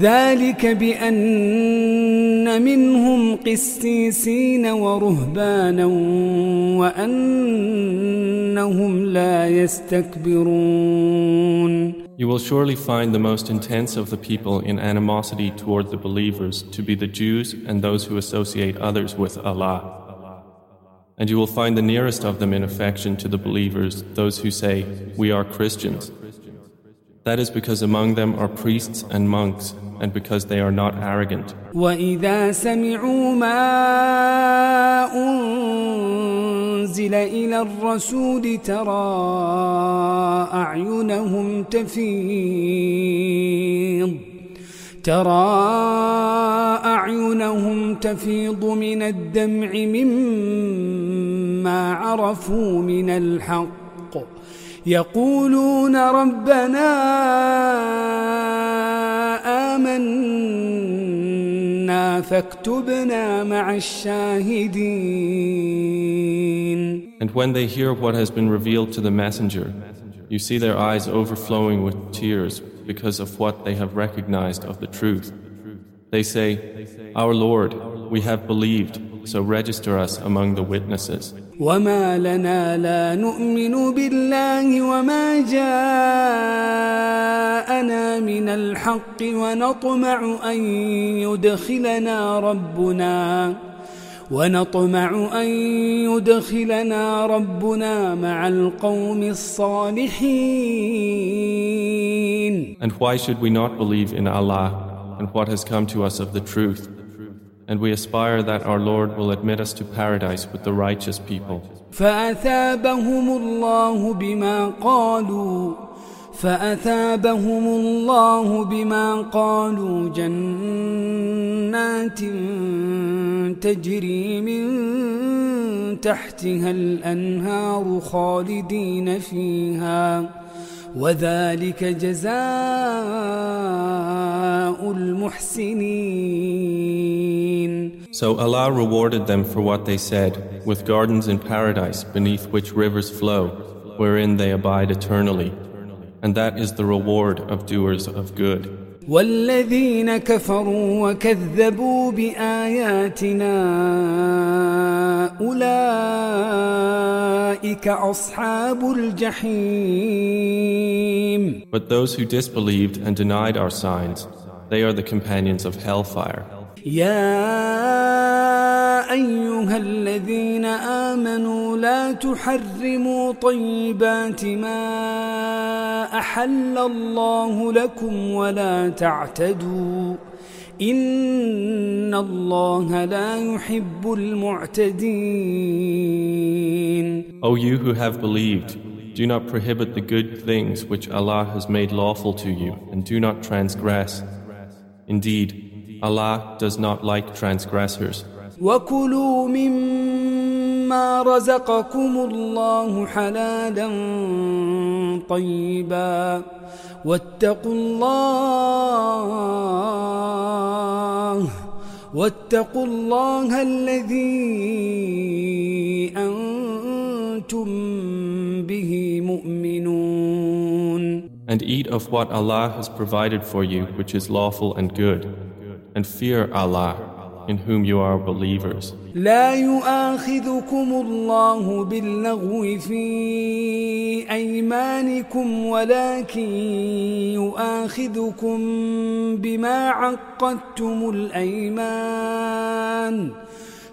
ذلك بأن منهم قسيسين ورهبانا وأنهم لا يستكبرون You will surely find the most intense of the people in animosity toward the believers to be the Jews and those who associate others with Allah. And you will find the nearest of them in affection to the believers those who say, We are Christians. That is because among them are priests and monks and because they are not arrogant. أنزل إلى الرسول ترى أعينهم تفيض ترى أعينهم تفيض من الدمع مما عرفوا من الحق يقولون ربنا آمنا فاكتبنا مع الشاهدين And when they hear what has been revealed to the messenger, you see their eyes overflowing with tears because of what they have recognized of the truth. They say, Our Lord, we have believed, so register us among the witnesses. وما لنا لا نؤمن بالله وما جاءنا من الحق ونطمع أن يدخلنا ربنا ونطمع أن يدخلنا ربنا مع القوم الصالحين And why should we not believe in Allah and what has come to us of the truth? And we aspire that our Lord will admit us to paradise with the righteous people. فأثابهم الله بما قالوا فأثابهم الله بما قالوا جنات تجري من تحتها الأنهار خالدين فيها وذلك جزاء المحسنين So Allah rewarded them for what they said, with gardens in paradise beneath which rivers flow, wherein they abide eternally. And that is the reward of doers of good. والذين كفروا وكذبوا بآياتنا أولئك أصحاب الجحيم But those who disbelieved and denied our signs, they are the companions of hellfire. يا أيها الذين آمنوا لا تحرموا طيبات ما أحل الله لكم ولا تعتدوا إن الله لا يحب المعتدين O you who have believed, do not prohibit the good things which Allah has made lawful to you, and do not transgress. Indeed, Allah does not like transgressors. وكلوا مما رزقكم الله حلالا طيبا واتقوا الله واتقوا الله الذي أنتم به مؤمنون And eat of what Allah has provided for you which is lawful and good. And fear Allah in whom you are believers. لا يؤاخذكم الله باللغو في أيمانكم ولكن يؤاخذكم بما عقدتم الأيمان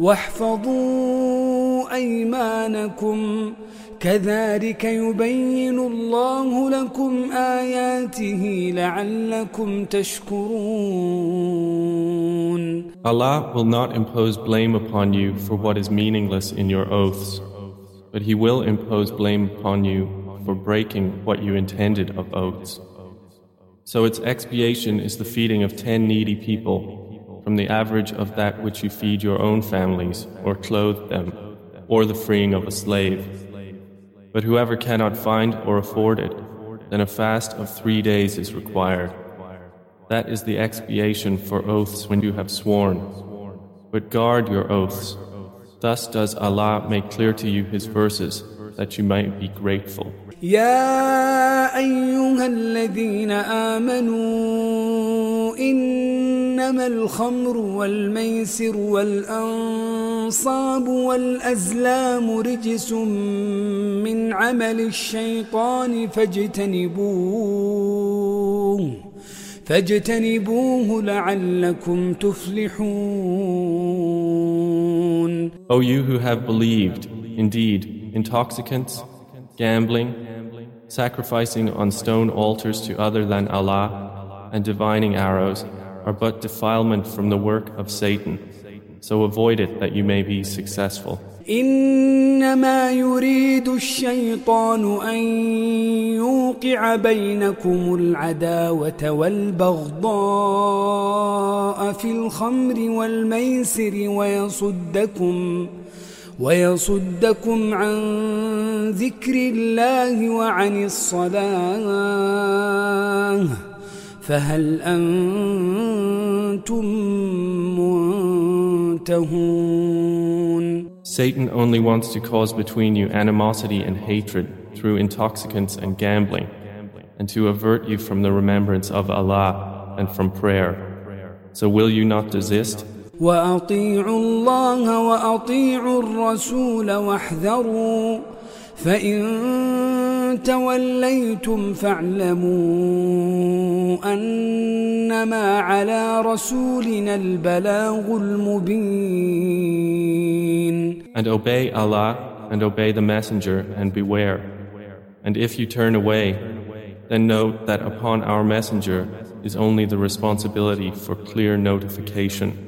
واحفظوا أيمانكم كذلك يبين الله لكم آياته لعلكم تشكرون Allah will not impose blame upon you for what is meaningless in your oaths, but He will impose blame upon you for breaking what you intended of oaths. So its expiation is the feeding of ten needy people from the average of that which you feed your own families or clothe them, or the freeing of a slave. But whoever cannot find or afford it, then a fast of three days is required. That is the expiation for oaths when you have sworn. But guard your oaths. Thus does Allah make clear to you His verses that you might be grateful. يا أيها الذين آمنوا إنما الخمر والميسر والأنصاب والأزلام رجس من عمل الشيطان فاجتنبوه فاجتنبوه لعلكم تفلحون O you who have believed, indeed, intoxicants, gambling, sacrificing on stone altars to other than Allah, and divining arrows are but defilement from the work of Satan. So avoid it that you may be successful. إنما يريد الشيطان أن يوقع بينكم العداوة والبغضاء في الخمر والميسر ويصدكم ويصدكم عن ذكر الله وعن الصلاة فهل أنتم منتهون Satan only wants to cause between you animosity and hatred through intoxicants and gambling, and to avert you from the remembrance of Allah and from prayer. So will you not desist? وأطيعوا الله وأطيعوا الرسول واحذروا فإن توليتم فاعلموا أنما على رسولنا البلاغ المبين And obey Allah and obey the Messenger and beware. And if you turn away, then note that upon our Messenger is only the responsibility for clear notification.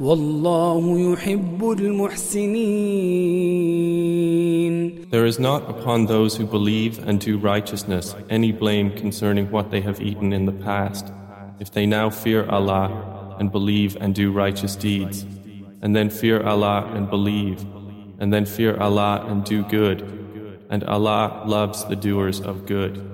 والله يحب المحسنين There is not upon those who believe and do righteousness any blame concerning what they have eaten in the past, if they now fear Allah and believe and do righteous deeds, and then fear Allah and believe, and then fear Allah and do good, and Allah loves the doers of good.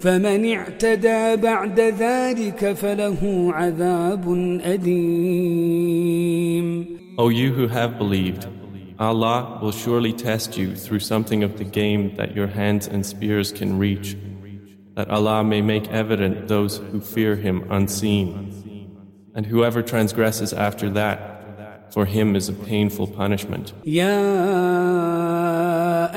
فمن اعتدى بعد ذلك فله عذاب أليم O you who have believed, Allah will surely test you through something of the game that your hands and spears can reach, that Allah may make evident those who fear Him unseen. And whoever transgresses after that, for him is a painful punishment. يا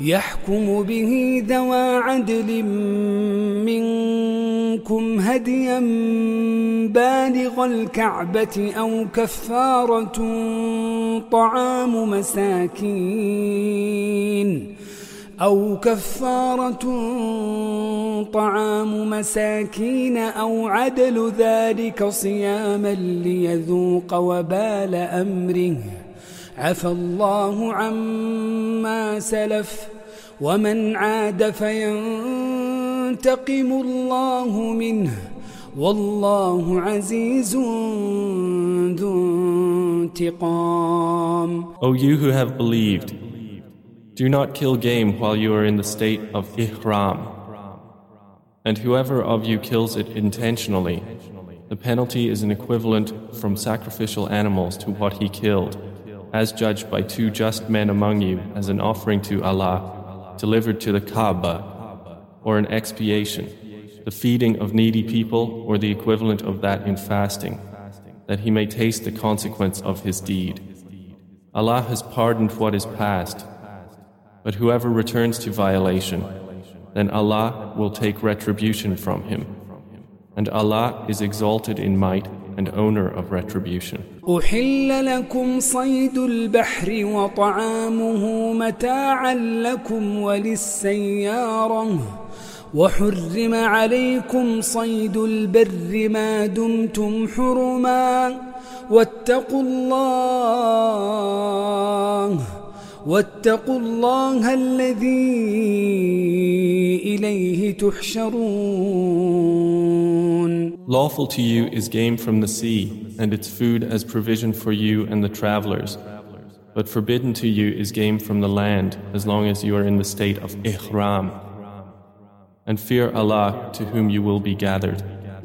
يحكم به ذوى عدل منكم هديا بالغ الكعبة أو كفارة طعام مساكين أو كفارة طعام مساكين أو عدل ذلك صياما ليذوق وبال أمره عفى الله عما سلف ومن عاد فينتقم الله منه والله عزيز ذو انتقام O you who have believed, do not kill game while you are in the state of ihram. And whoever of you kills it intentionally, the penalty is an equivalent from sacrificial animals to what he killed, as judged by two just men among you as an offering to Allah, delivered to the Kaaba, or an expiation, the feeding of needy people, or the equivalent of that in fasting, that he may taste the consequence of his deed. Allah has pardoned what is past, but whoever returns to violation, then Allah will take retribution from him. And Allah is exalted in might and owner of retribution. أحل لكم صيد البحر وطعامه متاعا لكم وللسيارة وحرم عليكم صيد البر ما دمتم حرما واتقوا الله واتقوا الله الذي إليه تحشرون Lawful to you is game from the sea and its food as provision for you and the travelers. But forbidden to you is game from the land as long as you are in the state of ihram. And fear Allah to whom you will be gathered.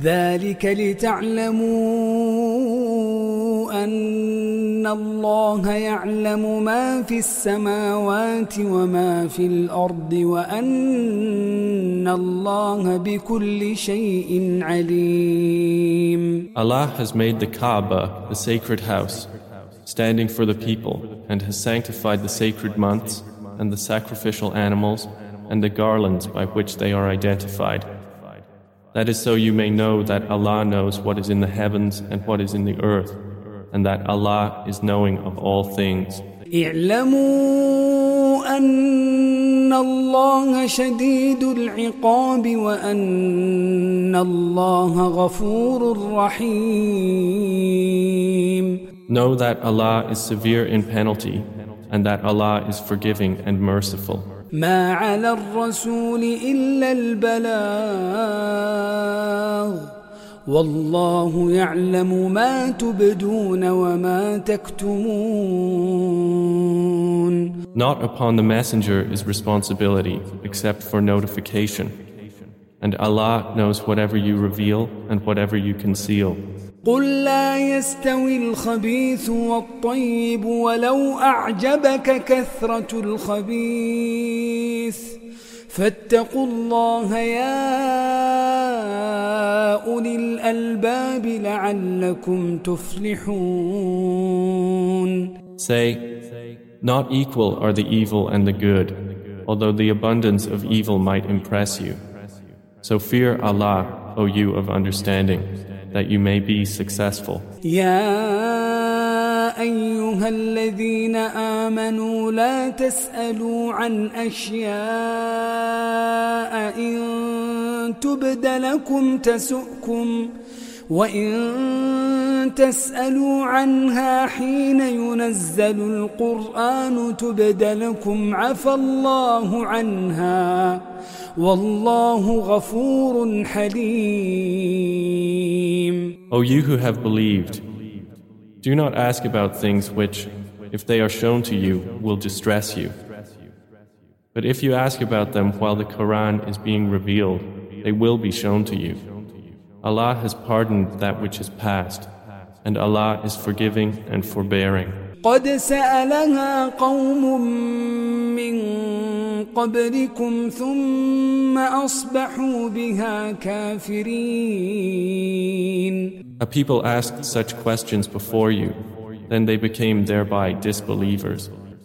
ذلك لتعلموا أن الله يعلم ما في السماوات وما في الأرض وأن الله بكل شيء عليم Allah has made the Kaaba, the sacred house, standing for the people, and has sanctified the sacred months and the sacrificial animals and the garlands by which they are identified. That is so you may know that Allah knows what is in the heavens and what is in the earth, and that Allah is knowing of all things. اعلموا أن الله شديد العقاب وأن الله غفور رحيم Know that Allah is severe in penalty, and that Allah is forgiving and merciful. ما على الرسول إلا البلاغ والله يعلم ما تبدون وما تكتمون Not upon the messenger is responsibility except for notification. And Allah knows whatever you reveal and whatever you conceal. قل لا يستوي الخبيث والطيب ولو أعجبك كثرة الخبيث فاتقوا الله يا أولي الألباب لعلكم تفلحون Say, Not equal are the evil and the good, although the abundance of evil might impress you. So fear Allah, O you of understanding, that you may be successful. يا أيها الذين آمنوا لا تسألوا عن أشياء إن تبد لكم تسؤكم وإن تسألوا عنها حين ينزل القرآن تبد لكم عفى الله عنها والله غفور حليم O you who have believed, do not ask about things which, if they are shown to you, will distress you. But if you ask about them while the Quran is being revealed, they will be shown to you. Allah has pardoned that which is past, and Allah is forgiving and forbearing. قد سألها قوم من قبلكم ثم أصبحوا بها كافرين A people asked such questions before you, then they became thereby disbelievers.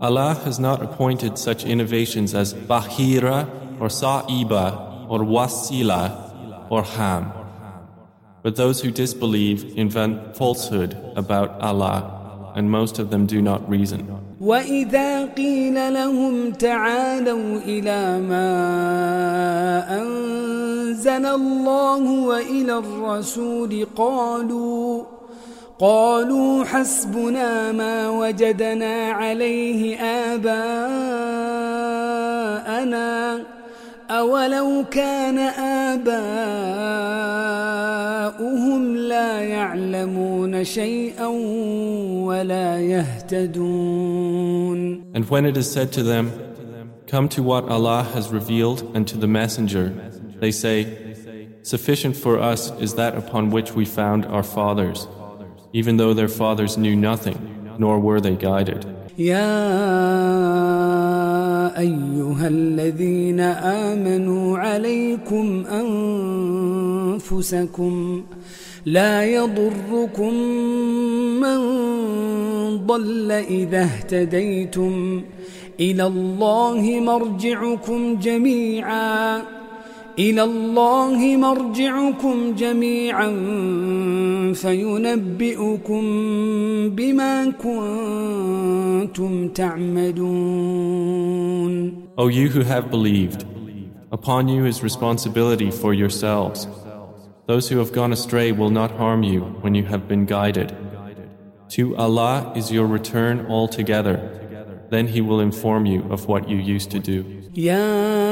Allah has not appointed such innovations as Bahira or sa'iba, or wasila, or ham. But those who disbelieve invent falsehood about Allah, and most of them do not reason. وإذا قيل لهم تعالوا إلى ما أنزل الله وإلى الرسول قالوا قالوا حسبنا ما وجدنا عليه آباءنا أولو كان آباؤهم لا يعلمون شيئا ولا يهتدون. And when it is said to them, Come to what Allah has revealed and to the Messenger, they say, Sufficient for us is that upon which we found our fathers, even though their fathers knew nothing, nor were they guided. أيها الذين آمنوا عليكم أنفسكم لا يضركم من ضل إذا اهتديتم إلى الله مرجعكم جميعاً إلى الله مرجعكم جميعا فينبئكم بما كنتم تعملون O you who have believed, upon you is responsibility for yourselves. Those who have gone astray will not harm you when you have been guided. To Allah is your return altogether. Then He will inform you of what you used to do. يا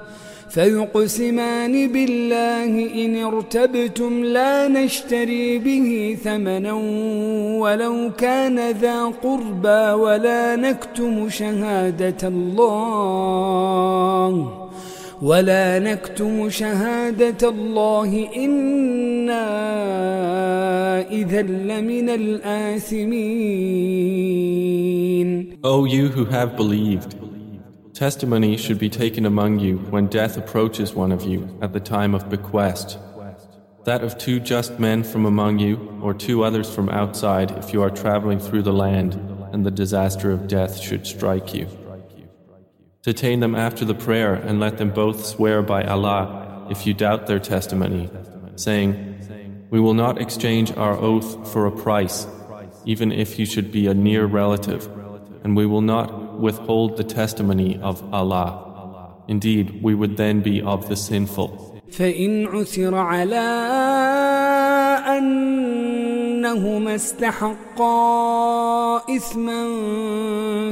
فيقسمان بالله إن ارتبتم لا نشتري به ثمنا ولو كان ذا قربى ولا نكتم شهادة الله ولا نكتم شهادة الله إنا إذا لمن الآثمين. O you who have believed, testimony should be taken among you when death approaches one of you at the time of bequest. That of two just men from among you, or two others from outside if you are traveling through the land and the disaster of death should strike you. Detain them after the prayer and let them both swear by Allah if you doubt their testimony, saying, We will not exchange our oath for a price, even if you should be a near relative, and we will not withhold the testimony of Allah. Indeed, we would then be of the sinful. فإن عثر على أنهما استحقا إثما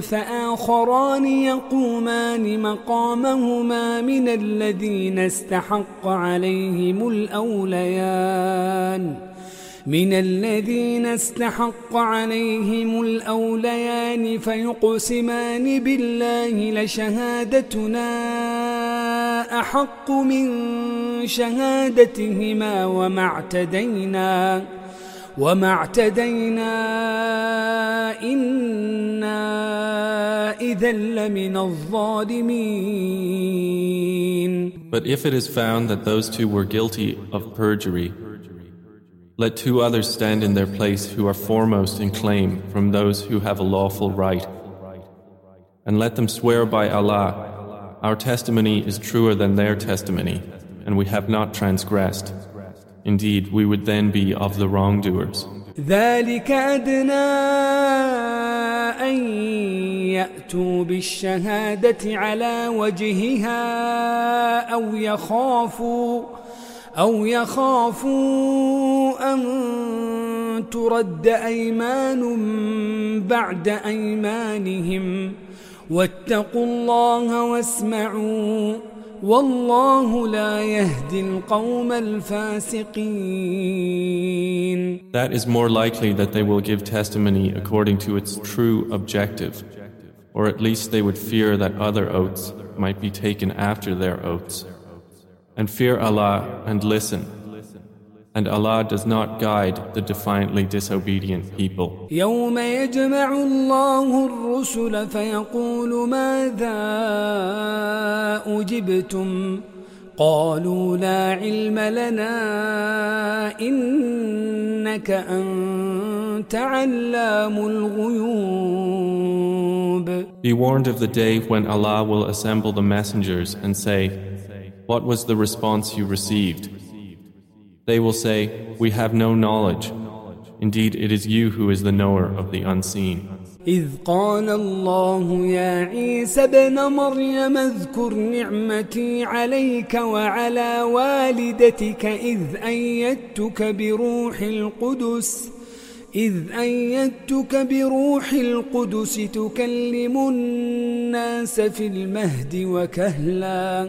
فآخران يقومان مقامهما من الذين استحق عليهم الأوليان من الذين استحق عليهم الأوليان فيقسمان بالله لشهادتنا أحق من شهادتهما وما اعتدينا وما اعتدينا إنا إذا لمن الظالمين. But if it is found that those two were guilty of perjury, let two others stand in their place who are foremost in claim from those who have a lawful right. And let them swear by Allah, our testimony is truer than their testimony, and we have not transgressed. Indeed, we would then be of the wrongdoers. ذلك أدنى أن يأتوا بالشهادة على وجهها أو يخافوا أو يخافوا أن ترد أيمان بعد أيمانهم واتقوا الله واسمعوا والله لا يهدي القوم الفاسقين That is more likely that they will give testimony according to its true objective, or at least they would fear that other oaths might be taken after their oaths. And fear Allah and listen. And Allah does not guide the defiantly disobedient people. يوم يجمع الله الرسل فيقول ماذا أجبتم قالوا لا علم لنا إنك أنت علام الغيوب Be warned of the day when Allah will assemble the messengers and say, What was the response you received? They will say, We have no knowledge. Indeed, it is you who is the knower of the unseen. إذ قال الله يا عيسى ابن مريم اذكر نعمتي عليك وعلى والدتك إذ أيدتك بروح القدس إذ أيدتك بروح القدس تكلم الناس في المهد وكهلاً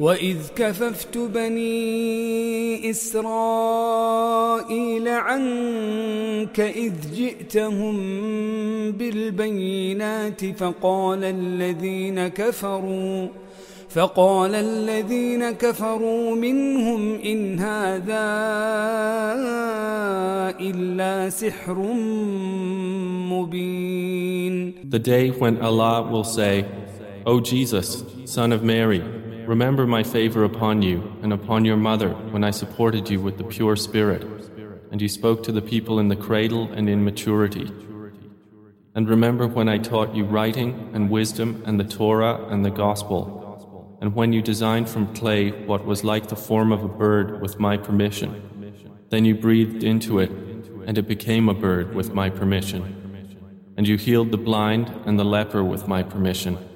وإذ كففت بني إسرائيل عنك إذ جئتهم بالبينات فقال الذين كفروا فقال الذين كفروا منهم إن هذا إلا سحر مبين The day when Allah will say, O Jesus, son of Mary, Remember my favor upon you and upon your mother when I supported you with the pure spirit, and you spoke to the people in the cradle and in maturity. And remember when I taught you writing and wisdom and the Torah and the Gospel, and when you designed from clay what was like the form of a bird with my permission. Then you breathed into it, and it became a bird with my permission. And you healed the blind and the leper with my permission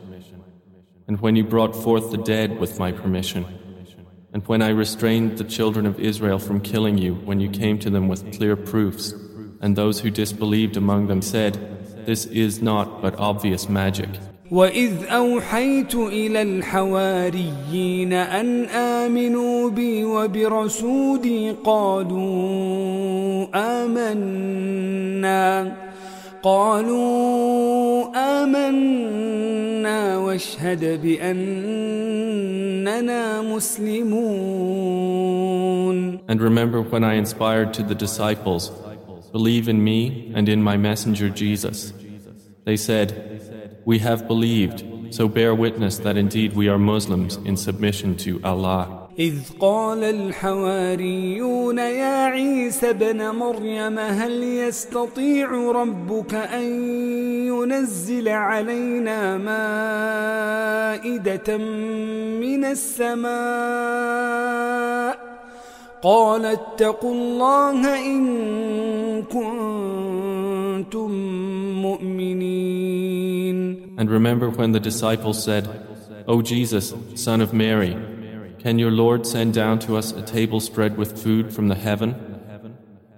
and when you brought forth the dead with my permission, and when I restrained the children of Israel from killing you when you came to them with clear proofs, and those who disbelieved among them said, This is not but obvious magic. وإذ أوحيت إلى الحواريين أن آمنوا بي وبرسولي قالوا آمنا قالوا آمنا واشهد بأننا مسلمون And remember when I inspired to the disciples, Believe in me and in my messenger Jesus. They said, We have believed, so bear witness that indeed we are Muslims in submission to Allah. إذ قال الحواريون يا عيسى ابن مريم هل يستطيع ربك أن ينزل علينا مائدة من السماء؟ قال اتقوا الله إن كنتم مؤمنين. And remember when the disciples said, O Jesus, son of Mary, Can your Lord send down to us a table spread with food from the heaven?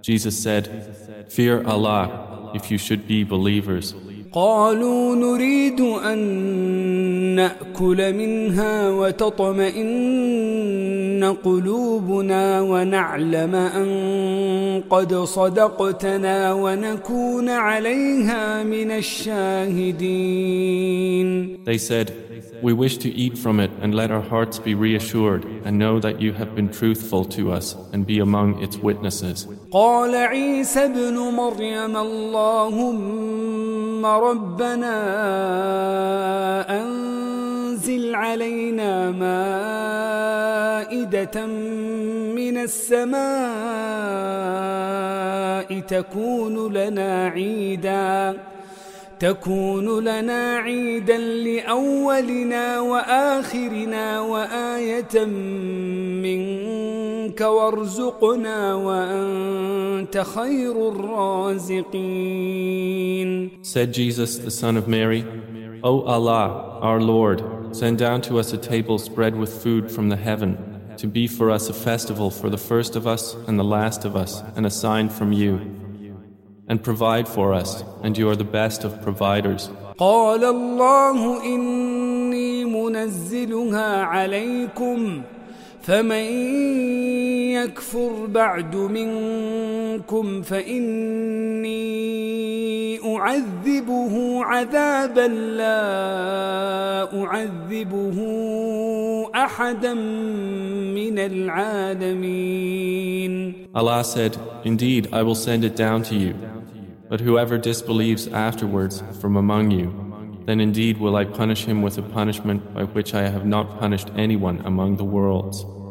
Jesus said, Fear Allah if you should be believers. قالوا نريد أن نأكل منها وتطمئن قلوبنا ونعلم أن قد صدقتنا ونكون عليها من الشاهدين They said, We wish to eat from it and let our hearts be reassured and know that you have been truthful to us and be among its witnesses. قال عيسى ابن مريم اللهم ربنا أنزل علينا مائدة من السماء تكون لنا عيداً تكون لنا عيدا لأولنا وآخرنا وآية منك وارزقنا وأنت خير الرازقين Said Jesus, the son of Mary, O Allah, our Lord, send down to us a table spread with food from the heaven, to be for us a festival for the first of us and the last of us, and a sign from you. And provide for us, and you are the best of providers. قال الله إني منزلها عليكم فمن يكفر بعد منكم فإني أعذبه عذابا لا أعذبه أحدا من العالمين Allah said, Indeed, I will send it down to you. But whoever disbelieves afterwards from among you, then indeed will I punish him with a punishment by which I have not punished anyone among the worlds.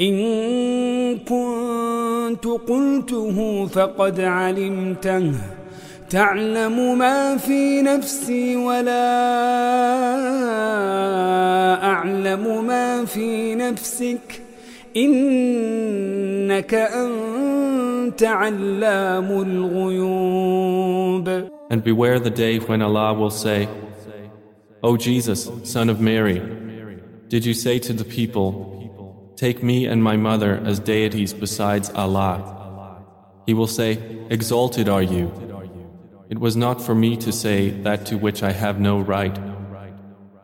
إن كنت قلته فقد علمته تعلم ما في نفسي ولا أعلم ما في نفسك إنك أنت علام الغيوب And beware the day when Allah will say, O Jesus, son of Mary, did you say to the people, Take me and my mother as deities besides Allah. He will say, Exalted are you. It was not for me to say that to which I have no right.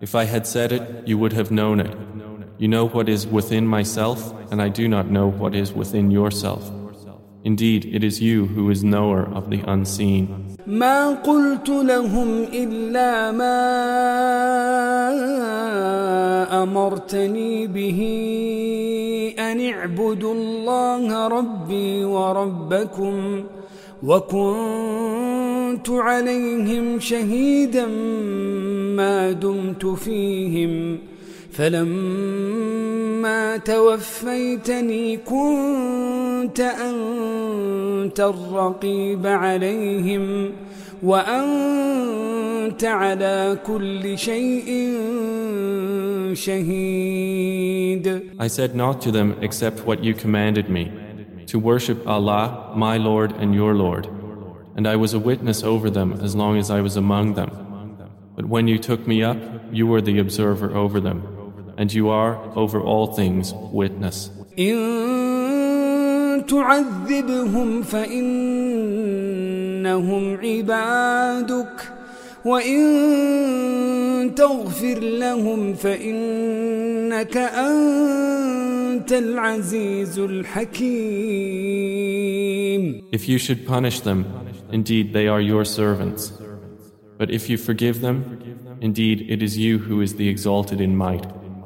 If I had said it, you would have known it. You know what is within myself, and I do not know what is within yourself. Indeed, it is you who is knower of the unseen. ما قلت لهم إلا ما أمرتني به أن اعبدوا الله ربي وربكم وكنت عليهم شهيدا ما دمت فيهم فلما توفيتني كنت أنت الرقيب عليهم وأنت على كل شيء شهيد I said not to them except what you commanded me, to worship Allah, my Lord and your Lord. And I was a witness over them as long as I was among them. But when you took me up, you were the observer over them. and you are over all things witness. إن تعذبهم فإنهم عبادك وإن تغفر لهم فإنك أنت العزيز الحكيم If you should punish them, indeed they are your servants. But if you forgive them, indeed it is you who is the exalted in might.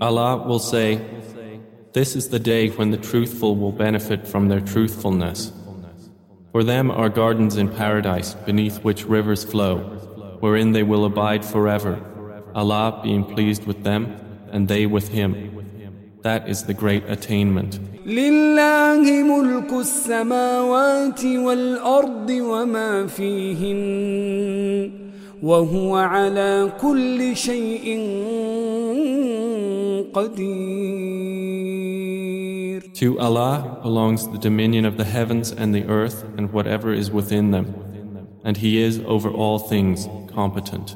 Allah will say, This is the day when the truthful will benefit from their truthfulness. For them are gardens in paradise beneath which rivers flow, wherein they will abide forever, Allah being pleased with them and they with Him. That is the great attainment. لله ملك السماوات والأرض وما فيهن وهو على كل شيء to Allah belongs the dominion of the heavens and the earth and whatever is within them, and He is over all things competent.